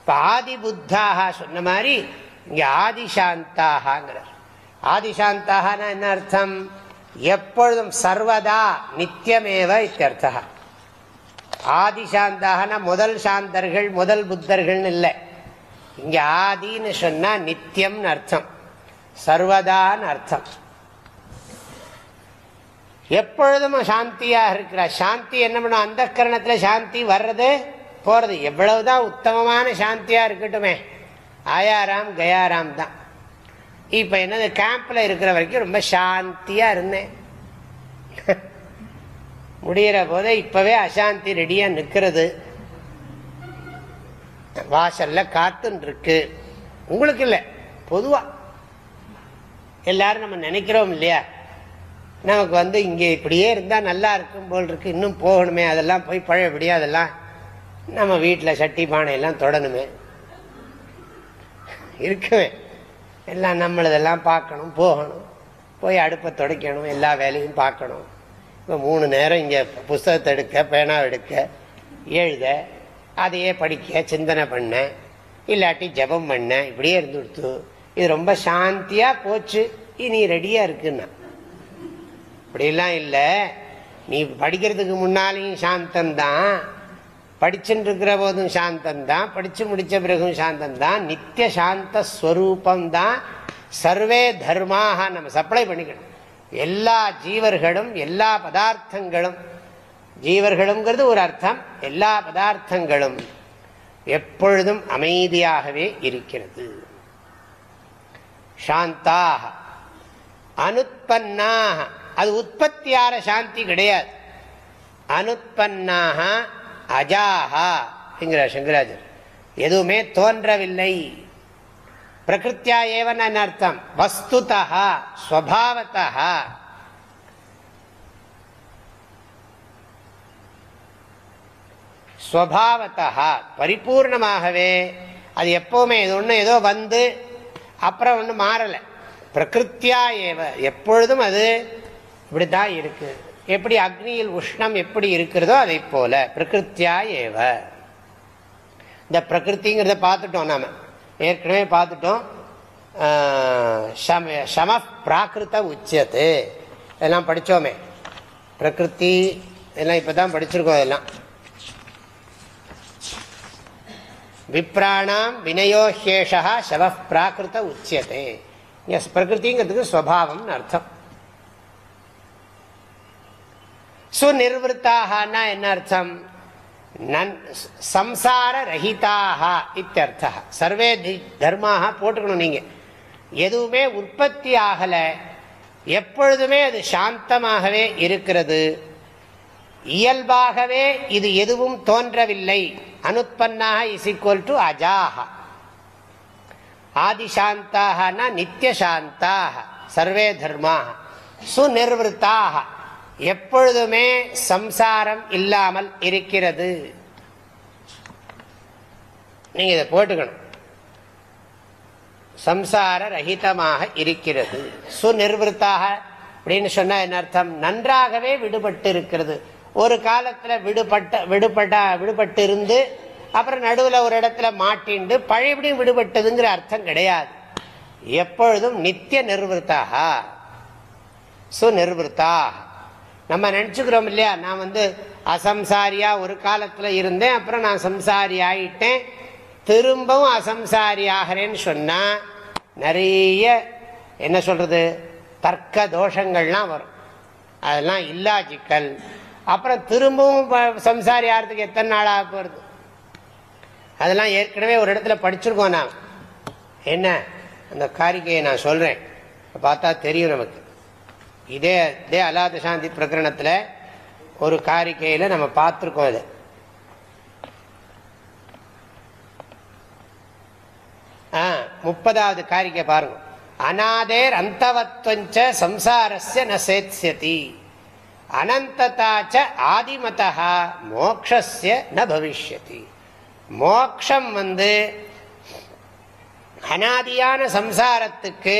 இப்போ ஆதி புத்தாக சொன்ன மாதிரி இங்கே ஆதிசாந்தாகங்கிறார். ஆதிசாந்தாகனா என்ன அர்த்தம்? எப்பொழுதும் சர்வதா நித்தியமேவ இத்தியர்த்தா ஆதிசாந்தாகனா முதல் சாந்தர்கள் முதல் புத்தர்கள்னு இல்லை. இங்க ஆதின்னு சொன்னா நித்தியம்னு அர்த்தம். சர்வதான்னு அர்த்தம். எப்பொழுதும் சாந்தியாக இருக்கிறார். சாந்தி என்ன பண்ணும்? அந்த கரணத்தில் சாந்தி வர்றது போகிறது எவ்வளவுதான் உத்தமமான சாந்தியாக இருக்கட்டுமே. ஆயாராம் கயாராம் தான். இப்போ என்னது? கேம்பில் இருக்கிற வரைக்கும் ரொம்ப சாந்தியாக இருந்தேன். *laughs* முடிகிற போதே இப்போவே அசாந்தி ரெடியாக நிற்கிறது வாசல்ல காத்துன்னு இருக்கு உங்களுக்கு இல்லை பொதுவாக எல்லாரும் நம்ம நினைக்கிறோம் இல்லையா? நமக்கு வந்து இங்கே இப்படியே இருந்தால் நல்லா இருக்கும் போல் இருக்குது இன்னும் போகணுமே அதெல்லாம் போய் பழையபடியா அதெல்லாம் நம்ம வீட்டில் சட்டி பானையெல்லாம் தொடணுமே. இருக்குமே. எல்லாம் நம்மளதெல்லாம் பார்க்கணும் போகணும். போய் அடுப்பை துடைக்கணும் எல்லா வேலையும் பார்க்கணும். இப்போ மூணு நேரம் இங்கே புஸ்தகத்தை எடுக்க பேனா எடுக்க எழுத அதையே படிக்க சிந்தனை பண்ண இல்லாட்டி ஜபம் பண்ண இப்படியே இருந்து கொடுத்து இது ரொம்ப சாந்தியாக போச்சு. இனி ரெடியாக இருக்குன்னா. அப்படிலாம் இல்லை. நீ படிக்கிறதுக்கு முன்னாலேயும் சாந்தந்தான் படிச்சுட்டு இருக்கிற போதும் சாந்தந்தான் படித்து முடிச்ச பிறகும் சாந்தந்தான் நித்திய சாந்த ஸ்வரூபந்தான் சர்வே தர்மாக நம்ம சப்ளை பண்ணிக்கணும். எல்லா ஜீவர்களும் எல்லா பதார்த்தங்களும் ஜீவர்களுங்கிறது ஒரு அர்த்தம். எல்லா பதார்த்தங்களும் எப்பொழுதும் அமைதியாகவே இருக்கிறது. சாந்தாக அனுப்பன்னாக அது உற்பத்தியார சாந்தி கிடையாது. அனுப்பன்னாக அஜாஹா என்கிற சங்கராஜர் எதுவுமே தோன்றவில்லை. பிரகிருத்தியா ஏவன் அர்த்தம்? வஸ்துதா ஸ்வபாவத்தா ஸ்வபாவத்தா பரிபூர்ணமாகவே. அது எப்பவுமே இது ஒன்று ஏதோ வந்து அப்புறம் ஒன்றும் மாறலை. பிரகிருத்தியா ஏவ எப்பொழுதும் அது இப்படித்தான் இருக்கு. எப்படி அக்னியில் உஷ்ணம் எப்படி இருக்கிறதோ அதை போல பிரகிருத்தியா ஏவ. இந்த பிரகிருத்திங்கிறத பார்த்துட்டோம் நாம. ஏற்கனவே பார்த்துட்டோம். சம பிராகிருத உச்சத்து இதெல்லாம் படித்தோமே பிரகிருத்தி இதெல்லாம் இப்போ தான் படிச்சிருக்கோம் இதெல்லாம் விப்ராணாம் வினயோஹேஷா சவ பிராகிருத உச்சியத்தை. இங்க பிரகிருதிங்கிறதுக்கு ஸ்வபாவம்னு அர்த்தம். சுநிர்வத்தாகனா என்ன அர்த்தம்? சம்சார ரஹிதாக இத்தர்த்தா சர்வே தர்மாக போட்டுக்கணும் நீங்க. எதுவுமே உற்பத்தி ஆகல. எப்பொழுதுமே அது சாந்தமாகவே இருக்கிறது. இயல்பாகவே இது எதுவும் தோன்றவில்லை. அனுப்பன்னாக இஸ் ஈக்குவல் டு அஜாக ஆதிசாந்தாக நித்தியசாந்தாக சர்வே தர்மாக. சுநிர்வத்தாக எப்பொழுதுமே சம்சாரம் இல்லாமல் இருக்கிறது. நீங்க இதை போட்டுக்கணும். சம்சார ரஹிதமாக இருக்கிறது. சுநிர்வத்தாக அப்படின்னு சொன்னா என்ன அர்த்தம்? நன்றாகவே விடுபட்டு இருக்கிறது ஒரு காலத்துல விடுபட்ட விடுபட்ட விடுபட்டு இருந்து அப்புறம் நடுவில் ஒரு இடத்துல மாட்டிண்டு பழையபடியும் விடுபட்டதுங்கிற அர்த்தம் கிடையாது. எப்பொழுதும் நித்திய நிர்வத்தாக. சுநிர்வத்தாக. நம்ம நினச்சிக்கிறோம் இல்லையா நான் வந்து அசம்சாரியா ஒரு காலத்தில் இருந்தேன் அப்புறம் நான் சம்சாரி ஆயிட்டேன். திரும்பவும் அசம்சாரி ஆகிறேன்னு சொன்னால் நிறைய என்ன சொல்கிறது தர்க்க தோஷங்கள்லாம் வரும். அதெல்லாம் இல்லாஜிக்கல் அப்புறம் திரும்பவும் சம்சாரி ஆகிறதுக்கு எத்தனை நாள் ஆக போகிறது அதெல்லாம் ஏற்கனவே ஒரு இடத்துல படிச்சிருக்கோம் நான் என்ன? அந்த காரிக்கையை நான் சொல்கிறேன் பார்த்தா தெரியும் நமக்கு. இதே இதே அலாத சாந்தி பிரகரணத்தில் ஒரு காரிக்கையில் நம்ம பார்த்துருக்கோம் அது முப்பதாவது காரிக்கை பாருங்க. அநாதேர் அந்தவத்வஞ்ச சம்சாரஸ்ய நசேத்யதி அனந்ததாச்ச ஆதிமதா மோக்ஷஸ்ய ந பவிஷ்யதி. மோக்ஷம் வந்து அனாதியான சம்சாரத்துக்கு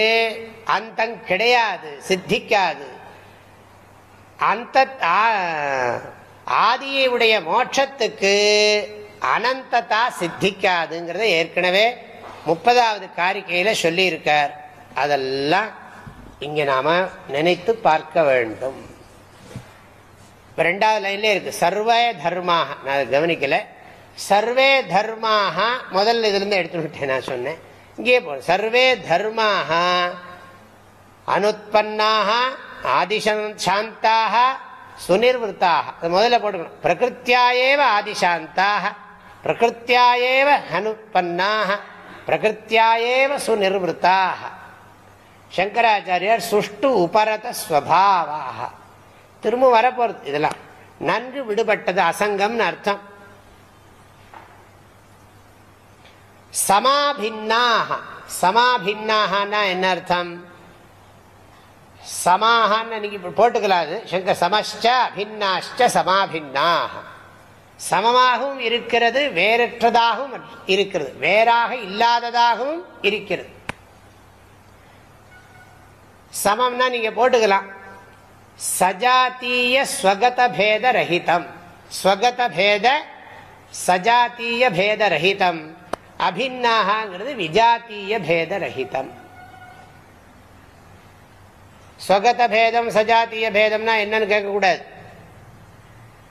அந்தம் கிடையாது சித்திக்காது. அந்த ஆதியுடைய மோட்சத்துக்கு அனந்ததா சித்திக்காதுங்கிறத ஏற்கனவே முப்பதாவது காரிக்கையில் சொல்லியிருக்கார். அதெல்லாம் இங்கே நாம நினைத்து பார்க்க வேண்டும். ரெண்டாவது லைன்ல இருக்கு. சர்வே தர்மாக நான் கவனிக்கல. சர்வே தர்மாக முதல்ல இதுலேருந்து எடுத்துக்கிட்டேன் நான் சொன்னேன். இங்கே சர்வே தர்மாக அனுத்பன்னாக ஆதிசாந்தாக சுனிர்வத்தாக முதல்ல போட்டுக்கணும். பிரகிருத்தியாயேவ ஆதிசாந்தாக பிரகிருத்தியாயேவ அனுப்பன்னாக பிரகிருத்தியாயேவ சுனிர்வத்தாக சங்கராச்சாரியார் சுஷ்டு உபரத ஸ்வபாவாக திரும்ப வரப்போறது இதெல்லாம். நன்கு விடுபட்டது அசங்கம்னு அர்த்தம். சமாபின்னாக சமாபின்னாகனா என்ன அர்த்தம்? சமாகான்னு போட்டுக்கலாம் போட்டுக்கலாது. சங்கர் சமஷ்ட அபின்னாஷ்ட சமாபின்னாக சமமாகவும் இருக்கிறது வேறற்றதாகவும் இருக்கிறது. வேறாக இல்லாததாகவும் இருக்கிறது. சமம்னா நீங்க போட்டுக்கலாம். சஜாத்திய ஸ்வகத பேத ரஹிதம். ஸ்வகத பேத சஜாத்திய பேத ரஹிதம். அபின்னாகங்கிறது விஜாத்திய பேத ரஹிதம் ஸ்வகத பேதம் சஜாத்திய பேதம்னா என்னன்னு கேட்கக்கூடாது.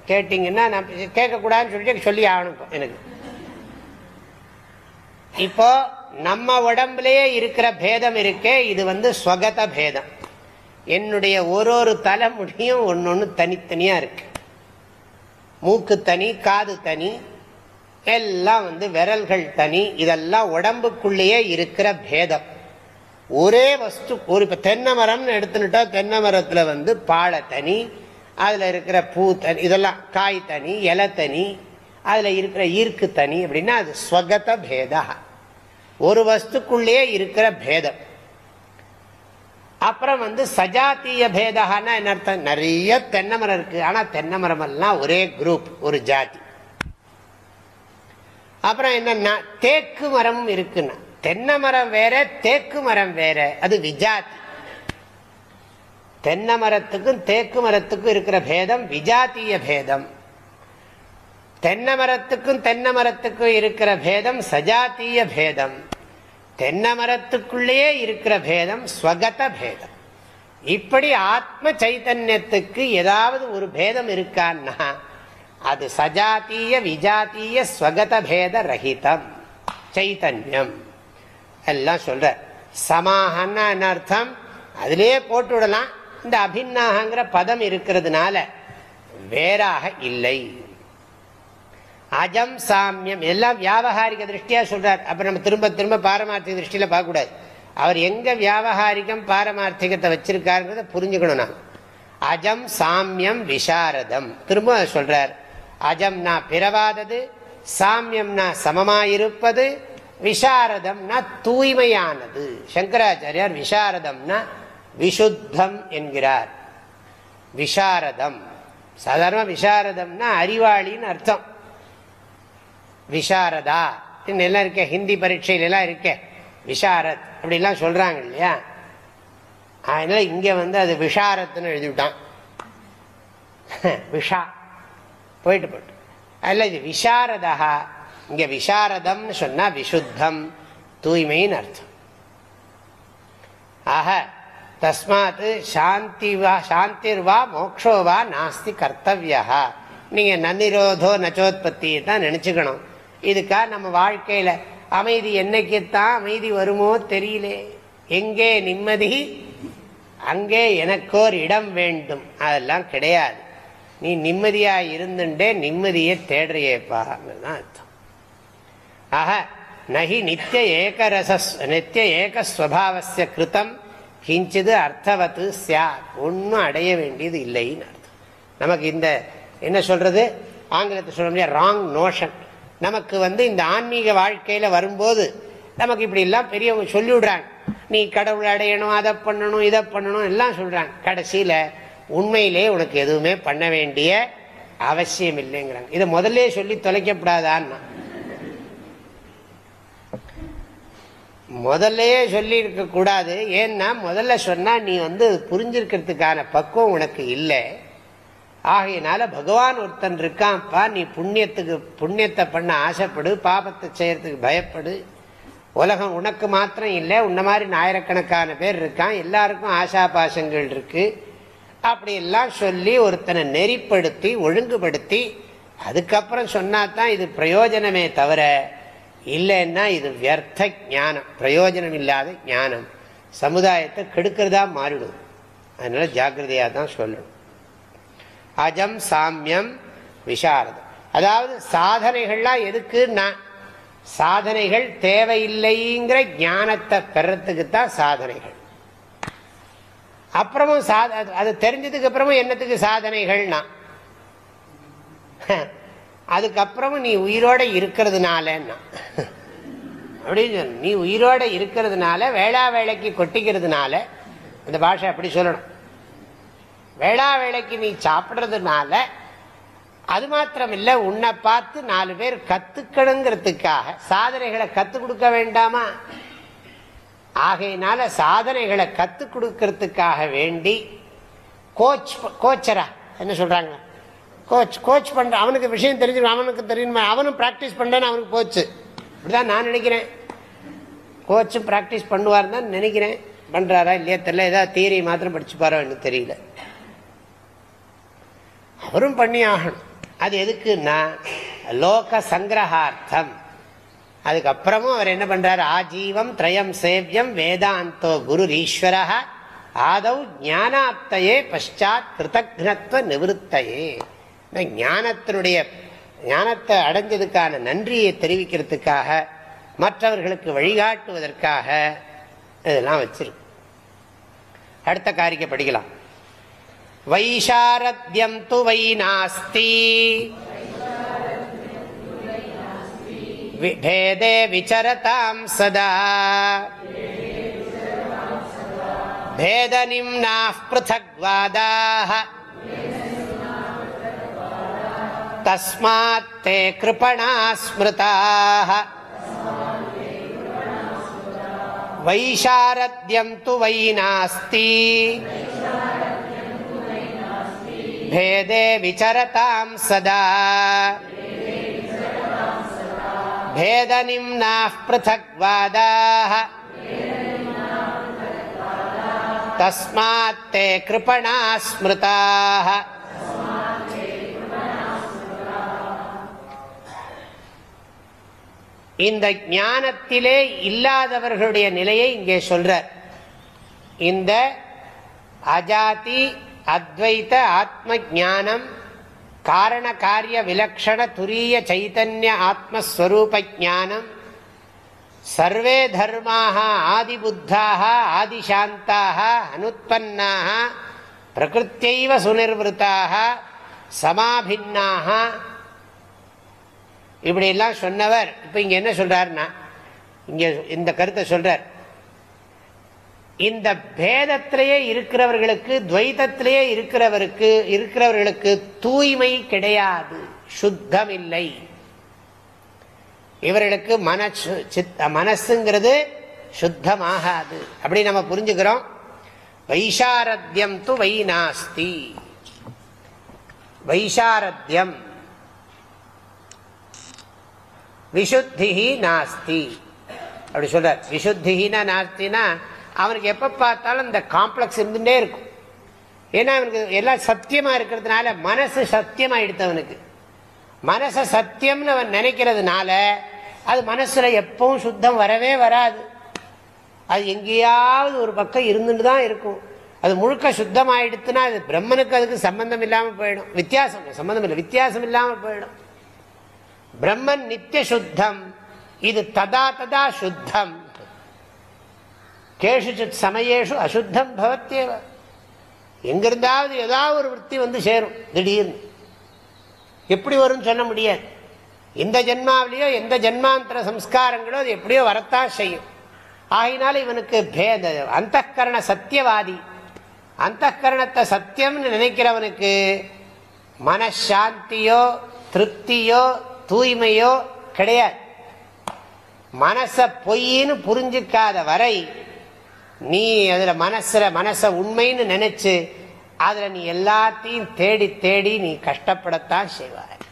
கேட்டீங்கன்னா நான் கேட்கக்கூடாதுன்னு சொல்லிட்டு சொல்லி ஆகணும் எனக்கு. இப்போ நம்ம உடம்புலயே இருக்கிற பேதம் இருக்கே இது வந்து ஸ்வகத பேதம். என்னுடைய ஒரு ஒரு தலைமுடியும் ஒன்று ஒன்று தனித்தனியா இருக்கு. மூக்கு தனி காது தனி எல்லாம் வந்து விரல்கள் தனி. இதெல்லாம் உடம்புக்குள்ளேயே இருக்கிற பேதம். ஒரே வஸ்து ஒரு இப்போ தென்னை மரம்னு எடுத்துட்டா தென்னை மரத்தில் வந்து பாழை தனி அதில் இருக்கிற பூ தனி இதெல்லாம் காய் தனி இலை தனி அதில் இருக்கிற ஈர்க்கு தனி அப்படின்னா அது ஸ்வகத பேதா. ஒரு வஸ்துக்குள்ளேயே இருக்கிற பேதம். அப்புறம் வந்து சஜாத்திய பேதான்னா என்ன அர்த்தம்? நிறைய தென்னை மரம் இருக்குது ஆனால் தென்னை மரம் எல்லாம் ஒரே குரூப் ஒரு ஜாதி. அப்புறம் என்னன்னா தேக்கு மரம் இருக்குன்னா. தென்னை மரம் வேற தேக்கு மரம் வேற. அது விஜாதி. தென்னை மரத்துக்கும் தேக்கு மரத்துக்கும் இருக்கிற பேதம் விஜாத்திய பேதம். தென்னை மரத்துக்கும் தென்னை மரத்துக்கும் இருக்கிற பேதம் சஜாத்திய பேதம். தென்னை மரத்துக்குள்ளேயே இருக்கிற பேதம் ஸ்வகத பேதம். இப்படி ஆத்ம சைத்தன்யத்துக்கு ஏதாவது ஒரு பேதம் இருக்கான்னா அது சஜாத்திய விஜாத்திய ஸ்வகத பேத ரஹிதம் சைத்தன்யம். எல்லாம் சொல்ற. சமாகன்னா என்ன அர்த்தம்? அதிலே போட்டு விடலாம் இந்த அபின்னாகங்கிற பதம் இருக்கிறதுனால வேறாக இல்லை. அஜம் சாமியம். எல்லாம் வியாபகாரிக திருஷ்டியா சொல்றார். அப்ப நம்ம திரும்ப திரும்ப பாரமார்த்திக திருஷ்டியில பார்க்கக்கூடாது. அவர் எங்க வியாபகாரிகம் பாரமார்த்திகத்தை வச்சிருக்காருங்கிறத புரிஞ்சுக்கணும் நான் அஜம் சாமியம் விசாரதம் திரும்ப சொல்றார். அஜம்னா பிறவாதது சாமியம்னா சமமாயிருப்பது விசாரதம்னா தூய்மையானது. சங்கராச்சாரியார் விசாரதம்னா விசுத்தம் என்கிறார். விசாரதம் சாதாரண விசாரதம்னா அறிவாளின்னு அர்த்தம். விசாரதா எல்லாம் இருக்க? ஹிந்தி பரீட்சையிலாம் இருக்க. விஷாரத் அப்படிலாம் சொல்றாங்க இல்லையா? அதனால இங்க வந்து அது விஷாரத்னு எழுதிவிட்டான். *laughs* விஷா. போயிட்டு போட்டு. அதில் இது விஷாரதா இங்கே விஷாரதம்னு சொன்னா விசுத்தம் தூய்மைன்னு அர்த்தம். ஆக தஸ்மாத் சாந்தி வா சாந்திர்வா மோக்ஷோ வா நாஸ்தி கர்த்தவியா. நீங்கள் நன்னிரோதோ நச்சோத்பத்தி தான் நினச்சிக்கணும். இதுக்காக நம்ம வாழ்க்கையில் அமைதி என்னைக்குத்தான் அமைதி வருமோ தெரியல. எங்கே நிம்மதி அங்கே எனக்கோர் இடம் வேண்டும். அதெல்லாம் கிடையாது. நீ நிம்மதியா இருந்துட்டே நிம்மதியை தேடுறியேப்பாங்கிறது அர்த்தம். ஆக நகி நித்திய ஏகரச நித்திய ஏகஸ்வபாவசிய கிருத்தம் கிஞ்சிது அர்த்தவத்து சியா ஒன்றும் அடைய வேண்டியது இல்லைன்னு அர்த்தம். நமக்கு இந்த என்ன சொல்றது? ஆங்கிலத்தை சொல்ல முடியாது ராங் நோஷன் நமக்கு வந்து இந்த ஆன்மீக வாழ்க்கையில வரும்போது நமக்கு இப்படி எல்லாம் பெரியவங்க சொல்லிவிடுறாங்க. நீ கடவுள் அடையணும் அதை பண்ணணும் இதை பண்ணணும் எல்லாம் சொல்றாங்க. கடைசியில உண்மையிலே உனக்கு எதுவுமே பண்ண வேண்டிய அவசியம் இல்லைங்கிறாங்க. இதை முதல்ல சொல்லி தொலைக்கப்படாதான்னா? முதல்லயே சொல்லி இருக்க கூடாது. ஏன்னா முதல்ல சொன்னா நீ வந்து புரிஞ்சிருக்கிறதுக்கான பக்குவம் உனக்கு இல்லை. ஆகையினால பகவான் ஒருத்தன் இருக்கான்ப்பா நீ புண்ணியத்துக்கு புண்ணியத்தை பண்ண ஆசைப்படு பாபத்தை செய்யறதுக்கு பயப்படு. உலகம் உனக்கு மாத்திரம் இல்லை உன்ன மாதிரி ஆயிரக்கணக்கான பேர் இருக்கான் எல்லாருக்கும் ஆசா பாசங்கள் இருக்குது அப்படி எல்லாம் சொல்லி ஒருத்தனை நெறிப்படுத்தி ஒழுங்குபடுத்தி அதுக்கப்புறம் சொன்னா தான் இது பிரயோஜனமே தவிர இல்லைன்னா இது வியர்த்த ஞானம். பிரயோஜனம் இல்லாத ஞானம். சமுதாயத்தை கெடுக்கிறதா மாறிடும் அதனால ஜாக்கிரதையாக தான் சொல்லணும். அஜம் சாமியம் விஷாரதம் அதாவது சாதனைகள்லாம் எதுக்குன்னா சாதனைகள் தேவையில்லைங்கிற ஞானத்தை பெறத்துக்கு தான் சாதனைகள். அப்புறமும் அது தெரிஞ்சதுக்கு அப்புறமும் என்னத்துக்கு சாதனைகள்னா? அதுக்கப்புறமும் நீ உயிரோட இருக்கிறதுனாலன்னா. அப்படின்னு நீ உயிரோட இருக்கிறதுனால வேளா வேலைக்கு கொட்டிக்கிறதுனால இந்த பாஷை அப்படி சொல்லணும். வேளா வேலைக்கு நீ சாப்பிட்றதுனால அது மாத்திரம் இல்லை உன்னை பார்த்து நாலு பேர் கத்துக்கணுங்கிறதுக்காக சாதனைகளை கத்துக் கொடுக்க வேண்டாமா? ஆகையினால சாதனைகளை கற்றுக் கொடுக்கறதுக்காக வேண்டி கோச் கோச்சரா என்ன சொல்றாங்க? கோச் கோச் பண்ற அவனுக்கு விஷயம் தெரிஞ்சு அவனுக்கு தெரியுமா? அவனும் பிராக்டிஸ் பண்ணேன்னு அவனுக்கு போச்சு. இப்படிதான் நான் நினைக்கிறேன். கோச்சும் பிராக்டிஸ் பண்ணுவார் தான் நினைக்கிறேன். பண்றாரா இல்லையா தெரியல. ஏதாவது தீரை மாத்திரம் படிச்சுப்பாரோ எனக்கு தெரியல. அவரும் பண்ணி ஆகணும் அது எதுக்குன்னா லோக சங்கிரகார்த்தம். அதுக்கப்புறமும் அவர் என்ன பண்றாரு? ஆஜீவம் திரயம் சேவியம் வேதாந்தோ குரு ஈஸ்வர ஆதவ் ஞானாப்தையே பஷாத் கிருதக்னத்துவ நிவத்தையே ஞானத்தினுடைய ஞானத்தை அடைஞ்சதுக்கான நன்றியை தெரிவிக்கிறதுக்காக மற்றவர்களுக்கு வழிகாட்டுவதற்காக இதெல்லாம் வச்சிருக்கு. அடுத்த காரிக்க படிக்கலாம். வைஷாரத்யம் து வை நாஸ்தி भेदे विचरतां सदा भेदनिम्नाः पृथग्वादाः तस्मात् ते कृपणा स्मृताः वैशारद्यं तु वै नास्ति भेदे विचरतां सदा भेदनिम्नाः पृथग्वादाः तस्मात् ते कृपणा स्मृताः இந்த ஞானத்திலே இல்லாதவர்களுடைய நிலையை இங்கே சொல்றார் இந்த அஜாதி அத்வைத ஆத்ம ஜானம் காரண காரிய விலக்ஷண துரிய சைத்தன்ய ஆத்மஸ்வரூப ஜானம் சர்வே தர்மாக ஆதிபுத்தாக ஆதிசாந்தாக அனுத்பன்னாக பிரகிருத்தைவ சுனிர்வத்தாக சமாபின்னாக இப்படி எல்லாம் சொன்னவர். இப்போ இங்கே என்ன சொல்கிறாருன்னா இங்கே இந்த கருத்தை சொல்கிறார் இந்த பேதத்திலேயே இருக்கிறவர்களுக்கு துவைதத்திலேயே இருக்கிறவருக்கு இருக்கிறவர்களுக்கு தூய்மை கிடையாது. சுத்தம் இல்லை இவர்களுக்கு மனசு மனசுங்கிறது சுத்தமாகாது. அப்படி நம்ம புரிஞ்சுக்கிறோம். வைசாரத்தியம் து வை நாஸ்தி. வைஷாரத்யம். விசுத்தி நாஸ்தி. அப்படி சொல்ற விசுத்தினா நாஸ்தினா அவனுக்கு எப்ப பார்த்தாலும் இந்த காம்ப்ளெக்ஸ் இருந்துட்டே இருக்கும். ஏன்னா அவனுக்கு எல்லாம் சத்தியமா இருக்கிறதுனால மனசு சத்தியமா அவனுக்கு மனசை சத்தியம்னு அவன் நினைக்கிறதுனால அது மனசுல எப்பவும் சுத்தம் வரவே வராது. அது எங்கேயாவது ஒரு பக்கம் இருந்துட்டு தான் இருக்கும். அது முழுக்க சுத்தமாயிடுத்துனா அது பிரம்மனுக்கு அதுக்கு சம்பந்தம் இல்லாமல் போயிடும். வித்தியாசம் சம்பந்தம் இல்லை. வித்தியாசம் இல்லாமல் போயிடும். பிரம்மன் நித்திய சுத்தம் இது ததா ததா சுத்தம். கேஷுச்சித் சமயேஷு அசுத்தம் பவத்தேவ எங்கிருந்தாவது ஏதாவது ஒரு விற்பி வந்து சேரும் திடீர்னு. எப்படி வரும்னு சொல்ல முடியாது. இந்த ஜென்மாவிலேயோ எந்த ஜென்மாந்திர சம்ஸ்காரங்களோ அது எப்படியோ வரத்தான் செய்யும். ஆகினாலும் இவனுக்கு பேத அந்த கரண சத்தியவாதி. அந்த கரணத்தை சத்தியம்னு நினைக்கிறவனுக்கு மனசாந்தியோ திருப்தியோ தூய்மையோ கிடையாது. மனச பொய்ன்னு புரிஞ்சுக்காத வரை நீ அதுல மனசுல மனச உண்மைன்னு நினைச்சு அதுல நீ எல்லாத்தையும் தேடி தேடி நீ கஷ்டப்படத்தான் செய்வாய்.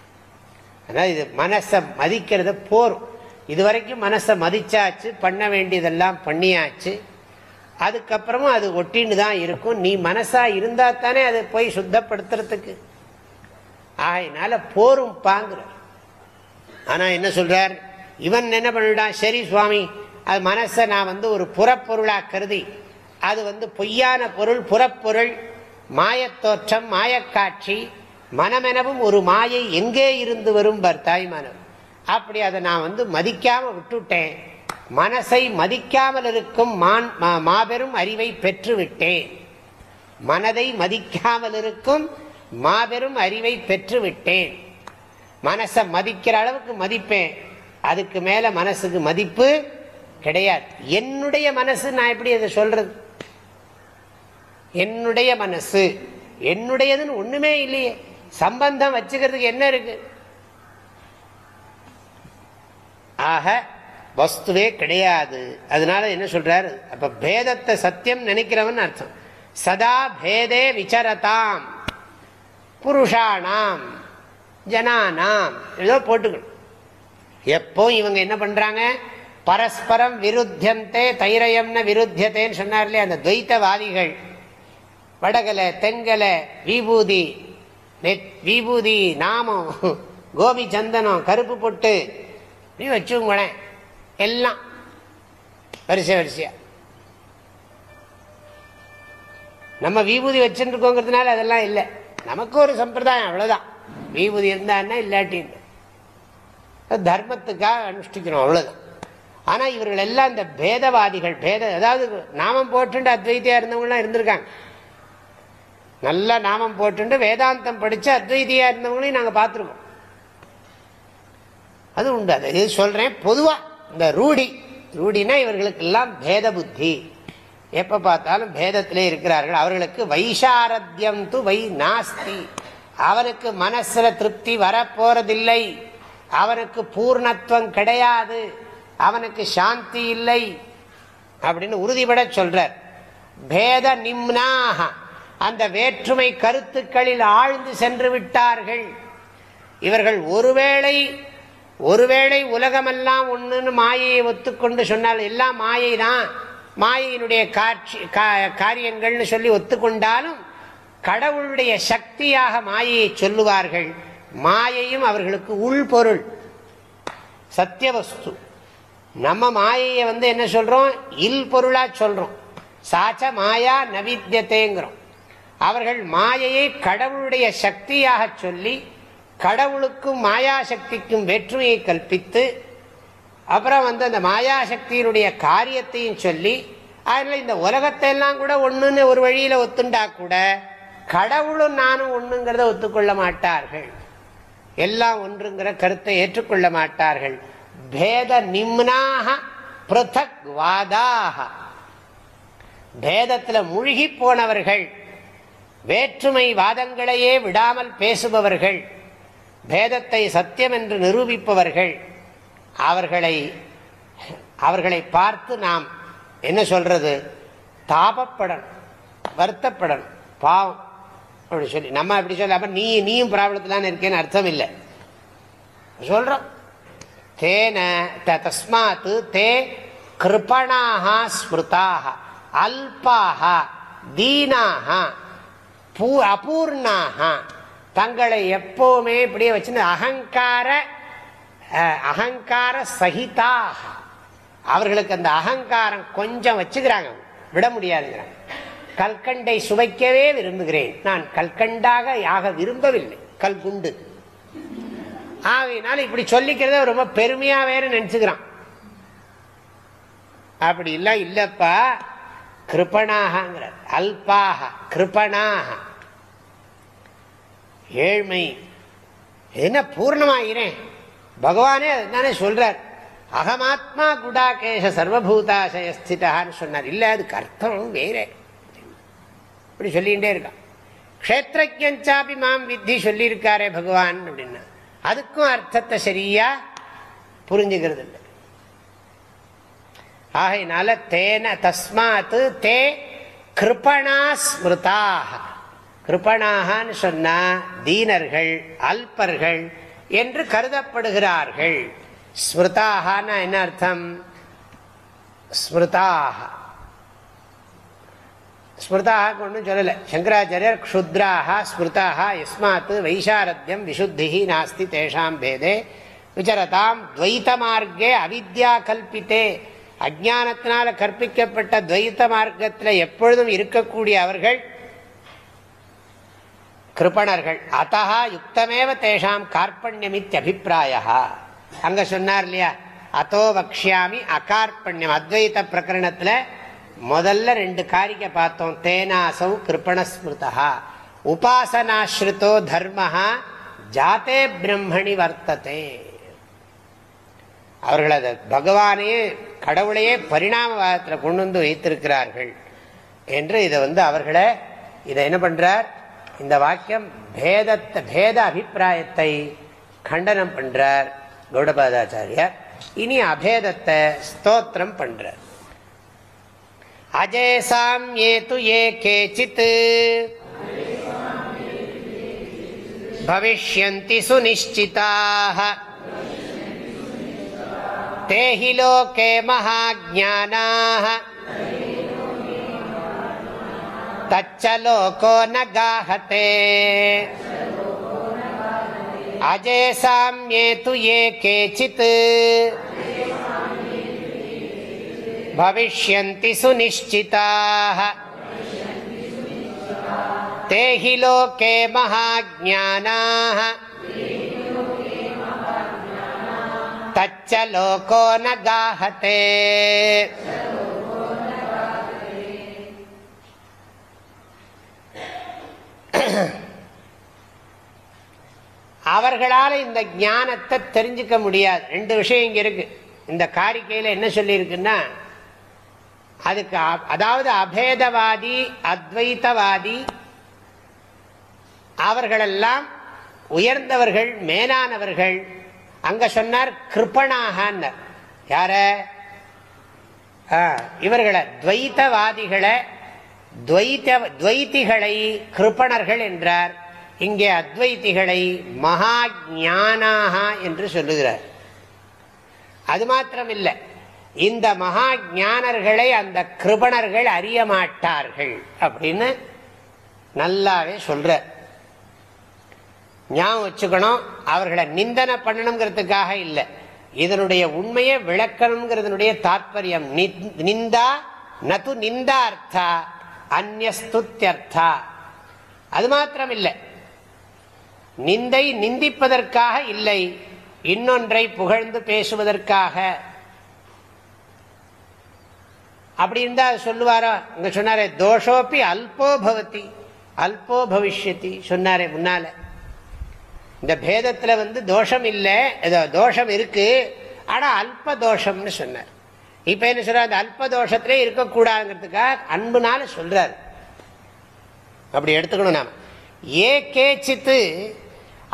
அதனால் இது மனசை மதிக்கிறத போரும். இது வரைக்கும் மனசை மதிச்சாச்சு பண்ண வேண்டியதெல்லாம் பண்ணியாச்சு. அதுக்கப்புறமும் அது ஒட்டின்னு தான் இருக்கும். நீ மனசா இருந்தா தானே அதை போய் சுத்தப்படுத்துறதுக்கு. ஆயினால போரும் பாங்குற ஆனா என்ன சொல்றார்? இவன் என்ன பண்ணிட்டான்? சரி சுவாமி அது மனசை நான் வந்து ஒரு புறப்பொருளாக கருதி அது வந்து பொய்யான பொருள் புறப்பொருள் மாயத்தோற்றம் மாயக்காட்சி மனமெனவும் ஒரு மாயை எங்கே இருந்து வரும் பர்த்தாய் மனம் அப்படி அதை நான் வந்து மதிக்காம விட்டுட்டேன். மனசை மதிக்காமல் இருக்கும் மான் மாபெரும் அறிவை பெற்றுவிட்டேன். மனதை மதிக்காமல் இருக்கும் மாபெரும் அறிவை பெற்றுவிட்டேன். மனசை மதிக்கிற அளவுக்கு மதிப்பேன். அதுக்கு மேல மனசுக்கு மதிப்பு கிடையாது. என்னுடைய மனசு நான் எப்படி அதை சொல்றது? என்னுடைய மனசு. என்னுடையதுன்னு ஒண்ணுமே இல்லையே. சம்பந்தம் வச்சுக்கிறதுக்கு என்ன இருக்கு? ஆக வஸ்துவே கிடையாது. அதனால என்ன சொல்றாரு? அப்ப பேதத்தை சத்தியம் நினைக்கிறவன் அர்த்தம். சதா பேதே விசரதாம். புருஷானாம் ஜனானாம். ஏதோ போட்டுக்கணும். எப்போ இவங்க என்ன பண்றாங்க? பரஸ்பரம் விருத்தியந்தே தைரயம்ன விருத்தியத்தேன்னு சொன்னார்லே அந்த துவைத்தவாதிகள். வடகலை தென்கலை விபூதி விபூதி நாமம் கோபி சந்தனம் கருப்பு பொட்டு இப்படி வச்சுங்களேன் எல்லாம் வரிசை வரிசையா. நம்ம விபூதி வச்சுருக்கோங்கிறதுனால அதெல்லாம் இல்லை. நமக்கு ஒரு சம்பிரதாயம் அவ்வளோதான் விபூதி இருந்தான்னா இல்லாட்டின்னு. தர்மத்துக்காக அனுஷ்டிக்கணும் அவ்வளோதான் ஆனால் இவர்கள் எல்லாம் இந்த பேதவாதிகள் பேத அதாவது நாமம் போட்டு அத்வைத்தியா இருந்தவங்களாம் இருந்திருக்காங்க. நல்ல நாமம் போட்டு வேதாந்தம் படித்து அத்வைத்தியா இருந்தவங்களையும் நாங்கள் பார்த்துருக்கோம். அது உண்டு. அது இது சொல்கிறேன் பொதுவாக இந்த ரூடி. ரூடினா இவர்களுக்கெல்லாம் பேத புத்தி. எப்போ பார்த்தாலும் பேதத்திலே இருக்கிறார்கள். அவர்களுக்கு வைஷாரத்யம் து வை நாஸ்தி. அவனுக்கு மனசுல திருப்தி வரப்போறதில்லை. அவனுக்கு பூர்ணத்துவம் கிடையாது. அவனுக்கு சாந்தி இல்லை அப்படின்னு உறுதிபட சொல்றார். பேத நிம்னாக அந்த வேற்றுமை கருத்துக்களில் ஆழ்ந்து சென்று விட்டார்கள். இவர்கள் ஒருவேளை ஒருவேளை உலகமெல்லாம் ஒன்றுன்னு மாயையை ஒத்துக்கொண்டு சொன்னால் எல்லாம் மாயை தான் மாயையினுடைய காட்சி காரியங்கள்னு சொல்லி ஒத்துக்கொண்டாலும் கடவுளுடைய சக்தியாக மாயையை சொல்லுவார்கள். மாயையும் அவர்களுக்கு உள்பொருள் சத்தியவஸ்து. நம்ம மாயையை வந்து என்ன சொல்றோம்? இல் பொருளா சொல்றோம். சாச்ச மாயா நவித்தியத்தேங்கிறோம் அவர்கள் மாயையை கடவுளுடைய சக்தியாக சொல்லி கடவுளுக்கும் மாயாசக்திக்கும் வேற்றுமையை கல்பித்து அப்புறம் வந்து அந்த மாயாசக்தியினுடைய காரியத்தையும் சொல்லி அதனால இந்த உலகத்தை எல்லாம் கூட ஒன்றுன்னு ஒரு வழியில் ஒத்துண்டா கூட கடவுளும் நானும் ஒன்றுங்கிறத ஒத்துக்கொள்ள மாட்டார்கள். எல்லாம் ஒன்றுங்கிற கருத்தை ஏற்றுக்கொள்ள மாட்டார்கள். பேத நிம்னாக பிருத்தக் வாதாக பேதத்தில் மூழ்கி போனவர்கள் வேற்றுமை வாதங்களையே விடாமல் பேசுபவர்கள் பேதத்தை சத்தியம் என்று நிரூபிப்பவர்கள் அவர்களை அவர்களை பார்த்து நாம் என்ன சொல்றது? தாபப்படணும் வருத்தப்படணும். பாவம். அப்படி சொல்லி நம்ம அப்படி சொல்லி அப்ப நீ நீயும் ப்ராப்ளத்தில் இருக்கேன்னு அர்த்தம் இல்லை. சொல்றோம். தேன தஸ்மாத் தே கிருபணாக ஸ்மிருதாக அல்பாக தீனாக பூ அபூர்ணாக தங்களை எப்பவுமே இப்படியே வச்சு அகங்கார அகங்கார சகிதாக அவர்களுக்கு அந்த அகங்காரம் கொஞ்சம் வச்சுக்கிறாங்க விட முடியாதுங்கிறாங்க. கல்கண்டை சுவைக்கவே விரும்புகிறேன். நான் கல்கண்டாக ஆக விரும்பவில்லை. கல்குண்டு. ஆகையினால இப்படி சொல்லிக்கிறத ரொம்ப பெருமையா வேற நினைச்சுக்கிறான். அப்படி இல்ல இல்லப்பா கிருப்பனாக அல்பாக கிருப்பனாக ஏழ்மை. என்ன பூர்ணமாகிறேன்? பகவானே அதுதானே சொல்றார். அகமாத்மா குடாகேஷ சர்வபூதாசயஸ்திதான்னு சொன்னார். இல்ல அதுக்கு அர்த்தம் வேற. இப்படி சொல்லிகிட்டே இருக்கான். க்ஷேத்திரஜாபி மாம் வித்தி சொல்லியிருக்காரே பகவான் அப்படின்னா அதுக்கும் அர்த்தத்தை சரியா புரிஞ்சுக்கிறது இல்லை ஆகையினால தேன தஸ்மாத்து தே கிருபணா ஸ்மிருதாக கிருபணாகன்னு சொன்னா தீனர்கள் அல்பர்கள் என்று கருதப்படுகிறார்கள். ஸ்மிருதாகனா என்ன அர்த்தம்? ஸ்மிருதாக. ஸ்மிருதாக ஒன்றும் சொல்லலை. சங்கராச்சாரியர் க்ஷுத்ராக ஸ்மிருதாக எஸ்மாத் வைசாரத்தியம் விசுத்தி நாஸ்தி தேஷாம் பேதே. விசரதாம் துவைத்த மார்க்கே அவித்யா கல்பித்தே. அஜானத்தினால கற்பிக்கப்பட்ட துவைத்த மார்க்கத்தில் எப்பொழுதும் இருக்கக்கூடிய அவர்கள் கிருபணர்கள். அத்தா யுக்தமேவ தேஷாம் கார்பண்யமித் அபிப்பிராய அங்க சொன்னார் இல்லையா? அத்தோ வக்ஷாமி அகார்பண்யம் அத்வைத பிரகரணத்தில் முதல்ல ரெண்டு காரிக்கை பார்த்தோம். தேனாசௌ கிருப்பணஸ்மிருதா உபாசனாஸ்ருதோ தர்மஹா ஜாத்தே பிரம்மணி வர்த்ததே. அவர்கள் அதை பகவானையே கடவுளையே பரிணாமவாதத்தில் கொண்டு வந்து வைத்திருக்கிறார்கள் என்று இதை வந்து அவர்களை இதை என்ன பண்றார்? இந்த வாக்கியம் பேதத்தை பேத அபிப்பிராயத்தை கண்டனம் பண்றார் கௌடபாதாச்சாரியார். இனி அபேதத்தை ஸ்தோத்திரம் பண்றார். அஜேசாம் ஏ து ஏ கேச்சித் भविष्यन्ति सुनिश्चिताः ते हि लोके महाज्ञानाः तच्च लोको न गाहते अजेसाम्ये तु ये केचित् भविष्यन्ति सुनिश्चिताः ते हि लोके महाज्ञानाः तच्च लोको न गाहते அவர்களால் இந்த ஞானத்தை தெரிஞ்சுக்க முடியாது ரெண்டு விஷயம் இங்க இருக்கு இந்த காரிக்கையில் என்ன சொல்லியிருக்குன்னா அதுக்கு அதாவது அபேதவாதி அத்வைத்தவாதி அவர்களெல்லாம் உயர்ந்தவர்கள் மேலானவர்கள். அங்க சொன்னார் கிருப்பனாக யார? இவர்களை துவைத்தவாதிகளை துவைத்த துவைத்திகளை கிருப்பணர்கள் என்றார். இங்கே அத்வைத்திகளை மகா ஞானாக என்று சொல்லுகிறார். அது மாத்திரம் இல்லை இந்த மகா ஞானர்களை அந்த கிருபணர்கள் அறிய மாட்டார்கள் அப்படின்னு நல்லாவே சொல்ற. ஞாபகம் வச்சுக்கணும் அவர்களை நிந்தனை பண்ணணுங்கிறதுக்காக இல்லை. இதனுடைய உண்மையை விளக்கணுங்கிறதுனுடைய தாற்பயம். நிந்தா நது நிந்தார்த்தா அந்நஸ்துத்தியர்த்தா அது மாத்திரம் இல்லை நிந்தை நிந்திப்பதற்காக இல்லை இன்னொன்றை புகழ்ந்து பேசுவதற்காக. அப்படி இருந்தா சொல்லுவாரா? இங்க சொன்னாரே தோஷோப்பி அல்போ பவதி அல்போ பவிஷ்யத்தி சொன்னாரே முன்னால. இந்த பேதத்துல வந்து தோஷம் இல்லை ஏதோ தோஷம் இருக்கு ஆனா அல்ப தோஷம்னு சொன்னார். இப்ப என்ன சொல்ற அந்த அல்ப தோஷத்திலே இருக்கக்கூடாதுங்கிறதுக்காக அன்புனால சொல்றார். அப்படி எடுத்துக்கணும் நாம. ஏ கேச்சித்து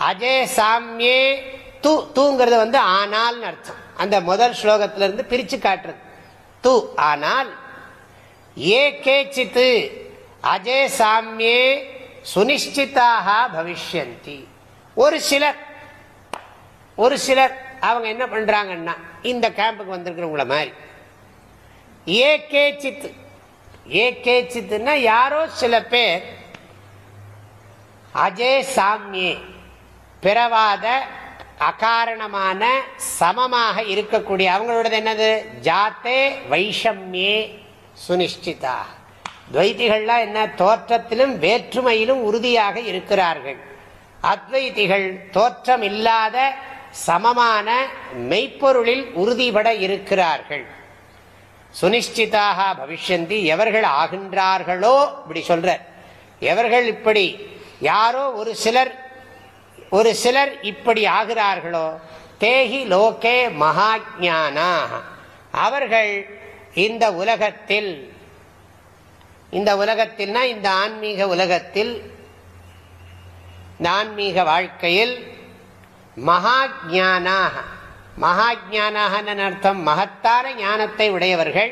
அஜே சாமியே தூ தூங்கிறது வந்து ஆனால் அர்த்தம். அந்த முதல் ஸ்லோகத்திலிருந்து பிரிச்சு காட்டுறது. து ஆனால் ஏ கேச்சித்து அஜே சாமியே சுனிஷ்டிதாக பவிஷ்யந்தி. ஒரு சிலர் ஒரு சிலர் அவங்க என்ன பண்றாங்கன்னா இந்த கேம்புக்கு வந்திருக்கிறவங்கள மாதிரி. ஏ கேச்சித்து ஏ கேச்சித்துன்னா யாரோ சில பேர் அஜே சாமியே பிறவாத அகாரணமான சமமாக இருக்கக்கூடிய அவங்களோடது என்னது? ஜாத்தே வைஷம்யே சுனிஷ்டிதா. துவைத்திகள்லாம் என்ன? தோற்றத்திலும் வேற்றுமையிலும் உறுதியாக இருக்கிறார்கள். அத்வைதிகள் தோற்றம் இல்லாத சமமான மெய்ப்பொருளில் உறுதிபட இருக்கிறார்கள். சுனிஷ்டிதாக பவிஷ்யந்தி எவர்கள் ஆகின்றார்களோ இப்படி சொல்ற எவர்கள் இப்படி? யாரோ ஒரு சிலர் ஒரு சிலர் இப்படி ஆகிறார்களோ? தேகி லோகே மகாஜானா அவர்கள் இந்த உலகத்தில் இந்த உலகத்தில்னா இந்த ஆன்மீக உலகத்தில் இந்த ஆன்மீக வாழ்க்கையில் மகாஜானாக மகாஜானாக அர்த்தம்? மகத்தான ஞானத்தை உடையவர்கள்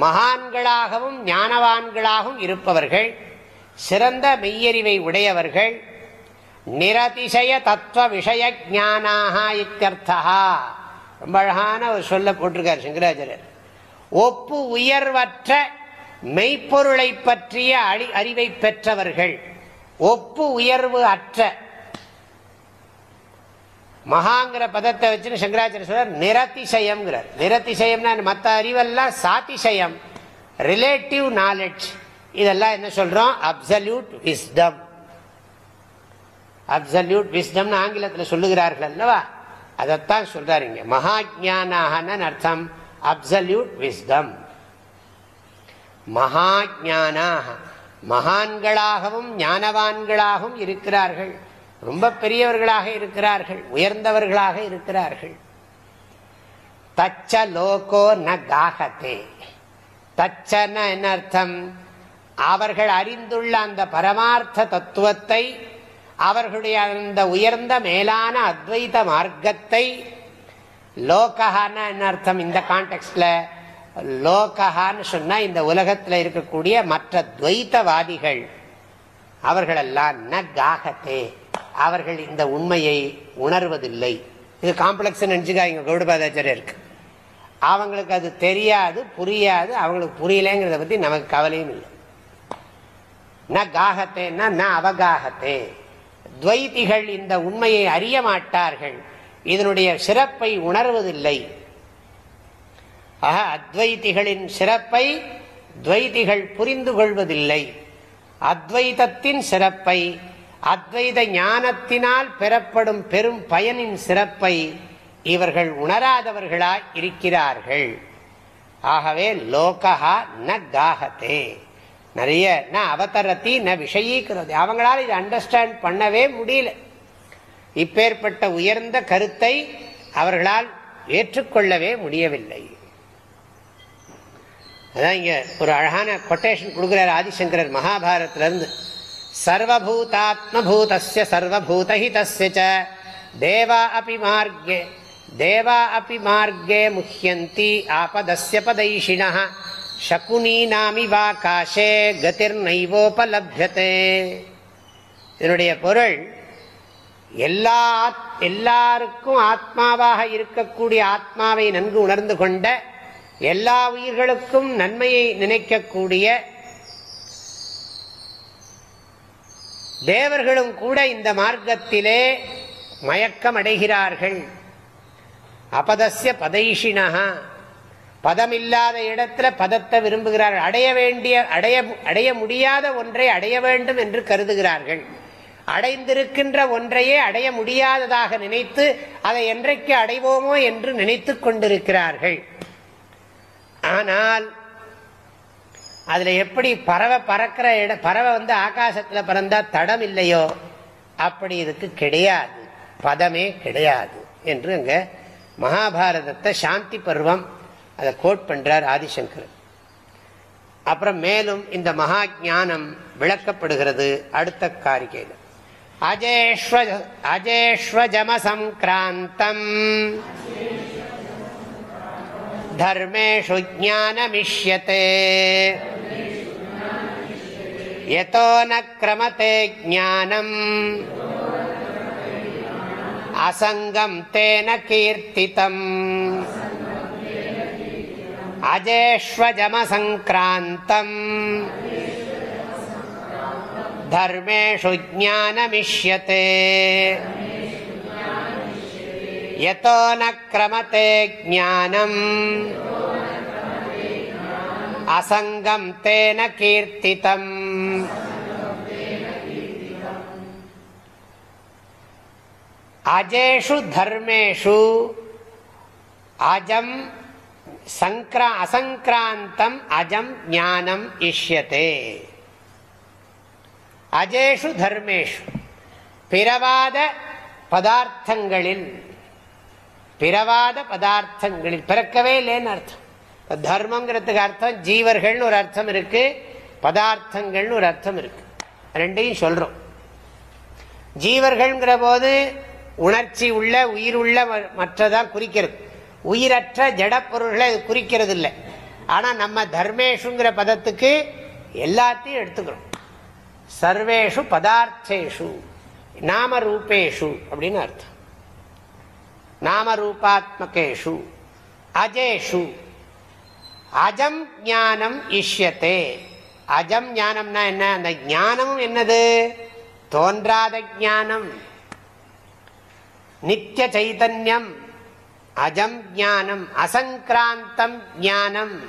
மகான்களாகவும் ஞானவான்களாகவும் இருப்பவர்கள் சிறந்த மெய்யறிவை உடையவர்கள் நிரதிசய தத்துவ விஷய ஜானாக இத்தியர்த்தா ரொம்ப அழகான ஒரு சொல்ல போட்டிருக்கார் சங்கராச்சாரியர். ஒப்பு உயர்வற்ற மெய்ப்பொருளை பற்றிய அழி அறிவை பெற்றவர்கள். ஒப்பு உயர்வு அற்ற. மகாங்கிற பதத்தை வச்சு சங்கராச்சாரிய சொல்றார் நிரதிசயம்ங்கிறார். நிரதிசயம்னா மற்ற அறிவெல்லாம் சாதிசயம். Relative knowledge. இதெல்லாம் என்ன சொல்றோம்? Absolute wisdom. அப்சல்யூட் விஸ்டம்னு ஆங்கிலத்தில் சொல்லுகிறார்கள் அல்லவா? அதைத்தான் சொல்றாரு இங்க. மகாஜானாகனு அர்த்தம் அப்சல்யூட் விஸ்டம் மகாஜானாக மகான்களாகவும் ஞானவான்களாகவும் இருக்கிறார்கள். ரொம்ப பெரியவர்களாக இருக்கிறார்கள். உயர்ந்தவர்களாக இருக்கிறார்கள். தச்ச லோகோ ந காகத்தே தச்சன என்ன அர்த்தம்? அவர்கள் அறிந்துள்ள அந்த பரமார்த்த தத்துவத்தை அவர்களுடைய அந்த உயர்ந்த மேலான அத்வைத மார்க்கத்தை லோகஹான்னா என்ன அர்த்தம்? இந்த கான்டெக்ட்ல லோகஹான்னு சொன்னா இந்த உலகத்தில் இருக்கக்கூடிய மற்ற துவைத்தவாதிகள் அவர்களெல்லாம் ந காகத்தே அவர்கள் இந்த உண்மையை உணர்வதில்லை. இது காம்ப்ளெக்ஸ் நினைச்சுக்காங்க கௌடபாதாச்சாரியருக்கு அவங்களுக்கு அது தெரியாது புரியாது அவங்களுக்கு புரியலைங்கிறத பத்தி நமக்கு கவலையும் இல்லை. ந காகத்தேன்னா ந அவகாகத்தே துவைத்திகள் இந்த உண்மையை அறிய மாட்டார்கள். இதனுடைய சிறப்பை உணர்வதில்லை. ஆக அத்வைத்திகளின் சிறப்பை துவைத்திகள் புரிந்து கொள்வதில்லை. அத்வைதத்தின் சிறப்பை அத்வைத ஞானத்தினால் பெறப்படும் பெரும் பயனின் சிறப்பை இவர்கள் உணராதவர்களாய் இருக்கிறார்கள். ஆகவே லோகா ந காகத்தே நிறைய ந அவதரத்தி ந விஷயீக்கிறது. அவங்களால இதை அண்டர்ஸ்டாண்ட் பண்ணவே முடியல. இப்பேற்பட்ட உயர்ந்த கருத்தை அவர்களால் ஏற்றுக்கொள்ளவே முடியவில்லை. அதான் இங்க ஒரு அழகான கொட்டேஷன் கொடுக்கிறார் ஆதிசங்கரர் மகாபாரத்திலிருந்து. சர்வபூதாத்மபூதஸ்ய சர்வபூதஹிதஸ்ய தேவா அபி மார்க்கே தேவா அபி மார்க்கே முஹ்யந்தி ஆபதஸ்ய பதைஷிண சகுனீனாமிவாகாஷே கதிர் நைவோபலபியதே இதனுடைய பொருள் எல்லா எல்லாருக்கும் ஆத்மாவாக இருக்கக்கூடிய ஆத்மாவை நன்கு உணர்ந்து கொண்ட எல்லா உயிர்களுக்கும் நன்மையை நினைக்கக்கூடிய தேவர்களும் கூட இந்த மார்க்கத்திலே மயக்கம் அடைகிறார்கள் அபதஸ்ய பதம் இல்லாத இடத்துல பதத்தை விரும்புகிறார்கள். அடைய வேண்டிய அடைய அடைய முடியாத ஒன்றை அடைய வேண்டும் என்று கருதுகிறார்கள். அடைந்திருக்கின்ற ஒன்றையே அடைய முடியாததாக நினைத்து அதை என்றைக்கு அடைவோமோ என்று நினைத்து கொண்டிருக்கிறார்கள். ஆனால் அதுல எப்படி பறவை பறக்கிற இட பறவை வந்து ஆகாசத்துல பறந்தா தடம் இல்லையோ அப்படி இதுக்கு கிடையாது. பதமே கிடையாது என்று அங்க மகாபாரதத்தை சாந்தி பருவம் அதை கோட் பண்றார் ஆதிசங்கர் அப்புறம் மேலும் இந்த மகா ஜானம் விளக்கப்படுகிறது அடுத்த காரிகையில் அஜேஷ்வ அஜேஷ்வஜம சங்கிராந்தம் धर्मेषु ज्ञानमिष्यते यतो न क्रमते ज्ञानम् असङ्गम् तेन कीर्तितम् अजेष्वजमसङ्क्रान्तम् धर्मेषु ज्ञानमिष्यते यतो न क्रमते ज्ञानम् असङ्गम् तेन कीर्तितम् अजेषु धर्मेषु अजम् சங்கரா அசங்கிராந்தம் அஜம் ஞானம் இஷ்யத்தே அஜேஷு தர்மேஷு. பிறவாத பதார்த்தங்களில் பிறவாத பதார்த்தங்களில் பிறக்கவே இல்லைன்னு அர்த்தம். தர்மங்கிறதுக்கு அர்த்தம் ஜீவர்கள்னு ஒரு அர்த்தம் இருக்கு பதார்த்தங்கள்னு ஒரு அர்த்தம் இருக்கு. ரெண்டையும் சொல்றோம். ஜீவர்கள்ங்கிற போது உணர்ச்சி உள்ள உயிர் உள்ள மற்றதான் குறிக்கிறது. உயிரற்ற ஜடப்பொருள்களை குறிக்கிறது இல்லை ஆனால் நம்ம தர்மேஷுங்கிற பதத்துக்கு எல்லாத்தையும் எடுத்துக்கிறோம். சர்வேஷு பதார்த்தேஷு நாம ரூபேஷு அப்படின்னு அர்த்தம். நாம ரூபாத்மகேஷு அஜேஷு. அஜம் ஞானம் இஷ்யத்தே அஜம் ஞானம்னா என்ன? அந்த ஞானமும் என்னது? தோன்றாத ஞானம். நித்திய சைதன்யம். அஜம் ஞானம் அசங்கிராந்தம் ஞானம்.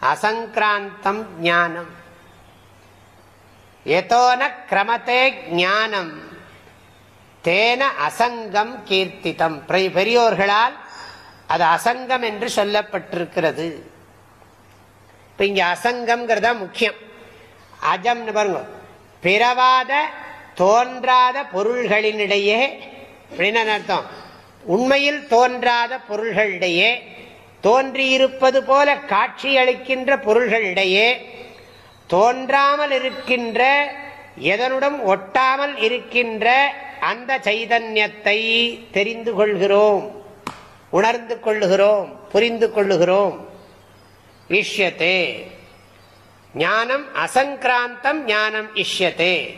அசங்கிராந்தம் ஞானம். எதோன கிரமத்தே ஞானம். தேன அசங்கம் கீர்த்தித்தம் பெரியோர்களால் அது அசங்கம் என்று சொல்லப்பட்டிருக்கிறது. இப்ப அசங்கம்ங்கிறது அசங்கம்ங்கிறதா முக்கியம். அஜம் பாருங்க. பிறவாத தோன்றாத பொருள்களினிடையே அப்படின்னு அர்த்தம்? உண்மையில் தோன்றாத பொருள்களிடையே தோன்றியிருப்பது போல காட்சி அளிக்கின்ற பொருள்களிடையே தோன்றாமல் இருக்கின்ற எதனுடன் ஒட்டாமல் இருக்கின்ற அந்த சைதன்யத்தை தெரிந்து கொள்கிறோம் உணர்ந்து கொள்ளுகிறோம் புரிந்து கொள்ளுகிறோம். இஷ்யத்தே ஞானம் அசங்கிராந்தம் ஞானம் இஷ்யத்தே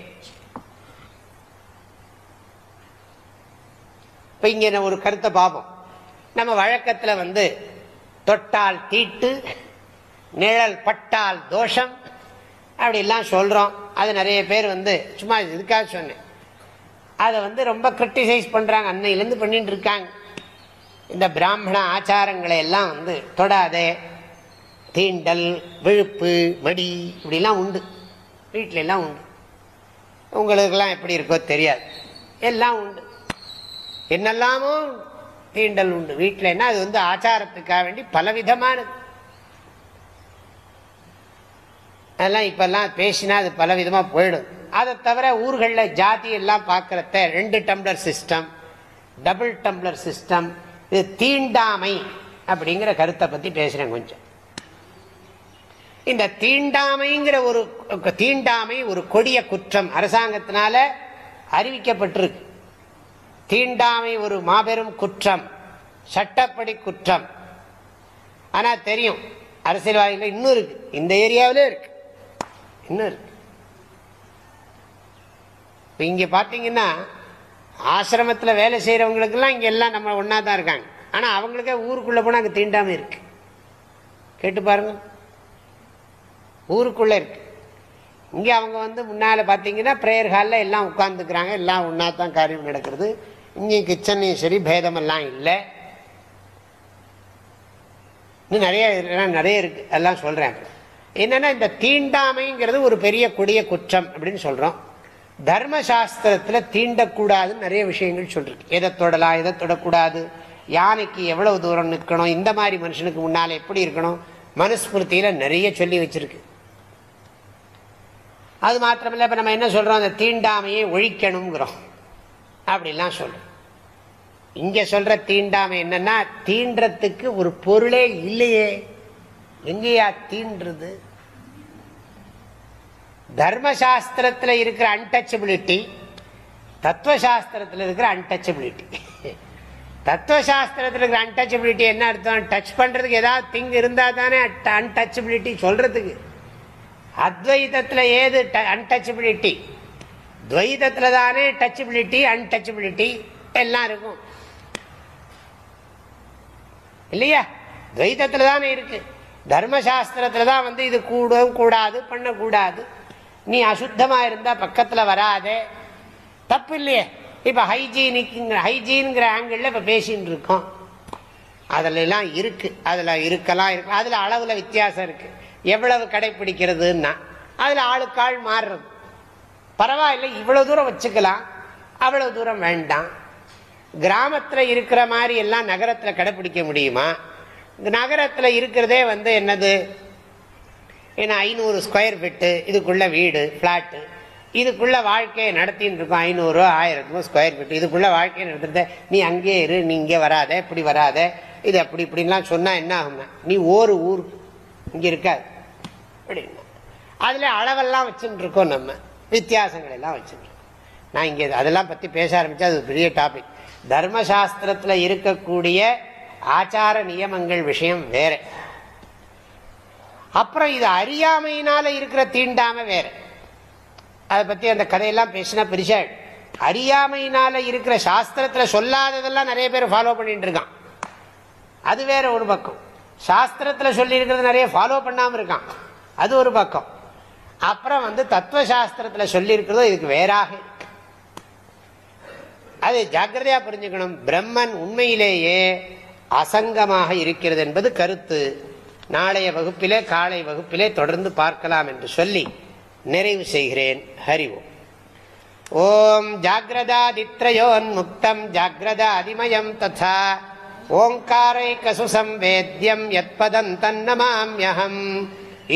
இப்போ இங்க ஒரு கருத்தை பார்ப்போம் நம்ம வழக்கத்தில் வந்து தொட்டால் தீட்டு நிழல் பட்டால் தோஷம் அப்படிலாம் சொல்கிறோம் அது நிறைய பேர் வந்து சும்மா இதுக்காக சொன்னேன். அதை வந்து ரொம்ப கிரிட்டிசைஸ் பண்ணுறாங்க அன்னையிலேருந்து பண்ணிட்டு இருக்காங்க. இந்த பிராமண ஆச்சாரங்களை எல்லாம் வந்து தொடாதே. தீண்டல் விழுப்பு மடி இப்படிலாம் உண்டு. வீட்டிலெல்லாம் உண்டு. உங்களுக்கெல்லாம் எப்படி இருக்கோ தெரியாது. எல்லாம் உண்டு. என்னெல்லாமோ தீண்டல் உண்டு. வீட்டில் என்ன அது வந்து ஆச்சாரத்துக்காக வேண்டி பலவிதமானது. அதெல்லாம் இப்பெல்லாம் பேசினா அது பலவிதமாக போயிடும். அதை தவிர ஊர்களில் ஜாதி எல்லாம் பார்க்கறத ரெண்டு tumbler system double tumbler system இது தீண்டாமை அப்படிங்கிற கருத்தை பற்றி பேசுகிறேன் கொஞ்சம். இந்த தீண்டாமைங்கிற ஒரு தீண்டாமை ஒரு கொடிய குற்றம் அரசாங்கத்தினால அறிவிக்கப்பட்டிருக்கு. தீண்டாமை ஒரு மாபெரும் குற்றம் சட்டப்படி குற்றம். ஆனால் தெரியும் அரசியல்வாதிகள் இன்னும் இருக்கு. இந்த ஏரியாவிலே இருக்கு. இன்னும் இருக்கு. இங்கே பார்த்தீங்கன்னா ஆசிரமத்தில் வேலை செய்கிறவங்களுக்கெல்லாம் இங்கே எல்லாம் நம்ம ஒன்றா தான் இருக்காங்க. ஆனால் அவங்களுக்கே ஊருக்குள்ளே போனால் அங்கே தீண்டாமை இருக்கு. கேட்டு பாருங்க. ஊருக்குள்ளே இருக்கு. இங்கே அவங்க வந்து முன்னால் பார்த்தீங்கன்னா ப்ரேயர் ஹாலில் எல்லாம் உட்காந்துக்கிறாங்க எல்லாம் ஒன்றா தான் காரியம் நடக்கிறது. இங்கே கிச்சனையும் சரி பேதமெல்லாம் இல்லை. இன்னும் நிறைய நிறைய இருக்கு எல்லாம் சொல்கிறேன் என்னென்னா இந்த தீண்டாமைங்கிறது ஒரு பெரிய கொடிய குற்றம் அப்படின்னு சொல்கிறோம் தர்மசாஸ்திரத்தில் தீண்டக்கூடாதுன்னு நிறைய விஷயங்கள் சொல்லிருக்கு எதை தொடலாம் எதை தொடக்கூடாது? யானைக்கு எவ்வளவு தூரம் நிற்கணும்? இந்த மாதிரி மனுஷனுக்கு முன்னால் எப்படி இருக்கணும்? மனுஸ்மிருத்தியில் நிறைய சொல்லி வச்சிருக்கு. அது மாத்திரமில்ல இப்போ நம்ம என்ன சொல்கிறோம் அந்த தீண்டாமையை ஒழிக்கணுங்கிறோம் அப்படிலாம் சொல்கிறோம் இங்க சொல்ற தீண்டாமை என்னன்னா தீண்டத்துக்கு ஒரு பொருளே இல்லையே. எங்கேயா தீன்றது? தர்மசாஸ்திரத்தில் இருக்கிற அன்டச்சபிலிட்டி தத்துவசாஸ்திரத்தில் இருக்கிற அன்டச்சபிலிட்டி தத்துவசாஸ்திரத்தில் இருக்கிற அன்டச்சபிலிட்டி என்ன அர்த்தம்? டச் பண்ணுறதுக்கு ஏதாவது திங் இருந்தால் தானே அன்டச்சபிலிட்டி சொல்கிறதுக்கு அத்வைதத்தில் ஏது அன்டச்சபிலிட்டி துவைதத்தில் தானே டச்சபிலிட்டி அன்டச்சபிலிட்டி எல்லாம் இருக்கும். இல்லையா? துவைத்தத்தில் தானே இருக்கு. தர்மசாஸ்திரத்தில் தான் வந்து இது கூடும் கூடாது பண்ணக்கூடாது. நீ அசுத்தமாக இருந்தால் பக்கத்தில் வராதே. தப்பு இல்லையே இப்போ ஹைஜீனிக்குங்கிற ஹைஜீனுங்கிற ஆங்கிளில் இப்போ பேசின்னு இருக்கோம். அதிலெல்லாம் இருக்கு. அதில் இருக்கலாம் இருக்கு அதில் அளவில் வித்தியாசம் இருக்கு. எவ்வளவு கடைப்பிடிக்கிறதுன்னா அதில் ஆளுக்காள் மாறுறது. பரவாயில்ல இவ்வளோ தூரம் வச்சுக்கலாம். அவ்வளவு தூரம் வேண்டாம். கிராமத்தில் இருக்கிற மாதிரி எல்லாம் நகரத்தில் கடைப்பிடிக்க முடியுமா? நகரத்தில் இருக்கிறதே வந்து என்னது? ஏன்னா ஐநூறு ஸ்கொயர் ஃபீட்டு இதுக்குள்ள வீடு ஃப்ளாட்டு இதுக்குள்ள வாழ்க்கையை நடத்தின்னு இருக்கும். ஐநூறு ஆயிரத்துக்கும் ஸ்கொயர் ஃபீட் இதுக்குள்ள வாழ்க்கையை நடத்துறத நீ அங்கே இரு நீ இங்கே வராத இப்படி வராத இது அப்படி இப்படின்லாம் சொன்னால் என்ன ஆகும்னா நீ ஒரு ஊர் இங்கே இருக்காது. அப்படின்னா அதில் அளவெல்லாம் வச்சுட்டு இருக்கோம் நம்ம. வித்தியாசங்கள் எல்லாம் வச்சுட்டு இருக்கோம். நான் இங்கே அதெல்லாம் பற்றி பேச ஆரம்பித்தா அது பெரிய டாபிக் தர்மசாஸ்திரத்தில் இருக்கக்கூடிய ஆச்சார நியமங்கள் விஷயம் வேற. அப்புறம் இது அறியாமையினால இருக்கிற தீண்டாம வேறு. அதை பற்றி அந்த கதையெல்லாம் பேசினா பெருசா அறியாமையினால இருக்கிற சாஸ்திரத்தில் சொல்லாததெல்லாம் நிறைய பேர் ஃபாலோ பண்ணிட்டு இருக்கான். அது வேற ஒரு பக்கம். சாஸ்திரத்தில் சொல்லி இருக்கிறது நிறைய ஃபாலோ பண்ணாமல் இருக்கான். அது ஒரு பக்கம். அப்புறம் வந்து தத்துவ சாஸ்திரத்தில் சொல்லி இதுக்கு வேறாக இருக்கு. அது ஜாக்கிரதையா புரிஞ்சுக்கணும். பிரம்மன் உண்மையிலேயே அசங்கமாக இருக்கிறது என்பது கருத்து. நாளைய வகுப்பிலே காலை வகுப்பிலே தொடர்ந்து பார்க்கலாம் என்று சொல்லி நிறைவு செய்கிறேன். ஹரி ஓம். ஓம் ஜாகிரதாதித்ரயோன்முக்தம் ஜாகிரதாதிமயம் ததா. ஓங்காரைக்கசு சம்வேத்யம் யத்பதம் தன்னமாம்யம்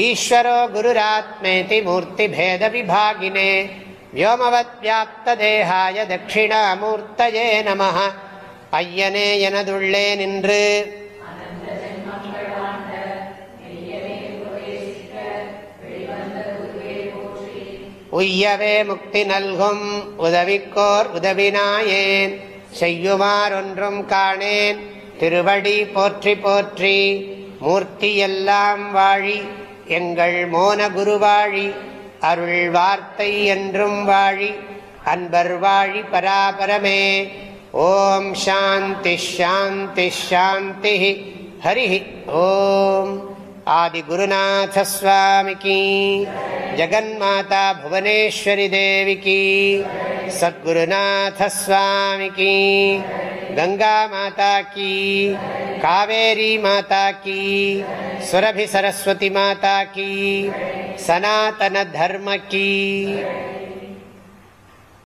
ஈஸ்வரோ குருராத்மேதி மூர்த்திபேத விபாகினே. வியோமவத் வியாப்த தேகாய தட்சிணாமூர்த்தயே நம ஐயனே எனதுள்ளே நின்று. உய்யவே முக்தி நல்கும். உதவிக்கோர் உதவினாயேன். செய்யுமாறொன்றும் காணேன். திருவடி போற்றி போற்றி. மூர்த்தியெல்லாம் வாழி. எங்கள் மோன குருவாழி அருள் வார்த்தை என்றும் வாழி அன்பர் வாழி பராபரமே. ஓம் சாந்தி ஷாந்தி ஷாந்தி ஹரி ஓம். आदिगुरुनाथस्वामिकी जगन्माता भुवनेश्वरि देविकी सद्गुरुनाथस्वामिकी गङ्गा माता की। कावेरी माता की। सुरभि सरस्वती माता की। सनातन धर्म की।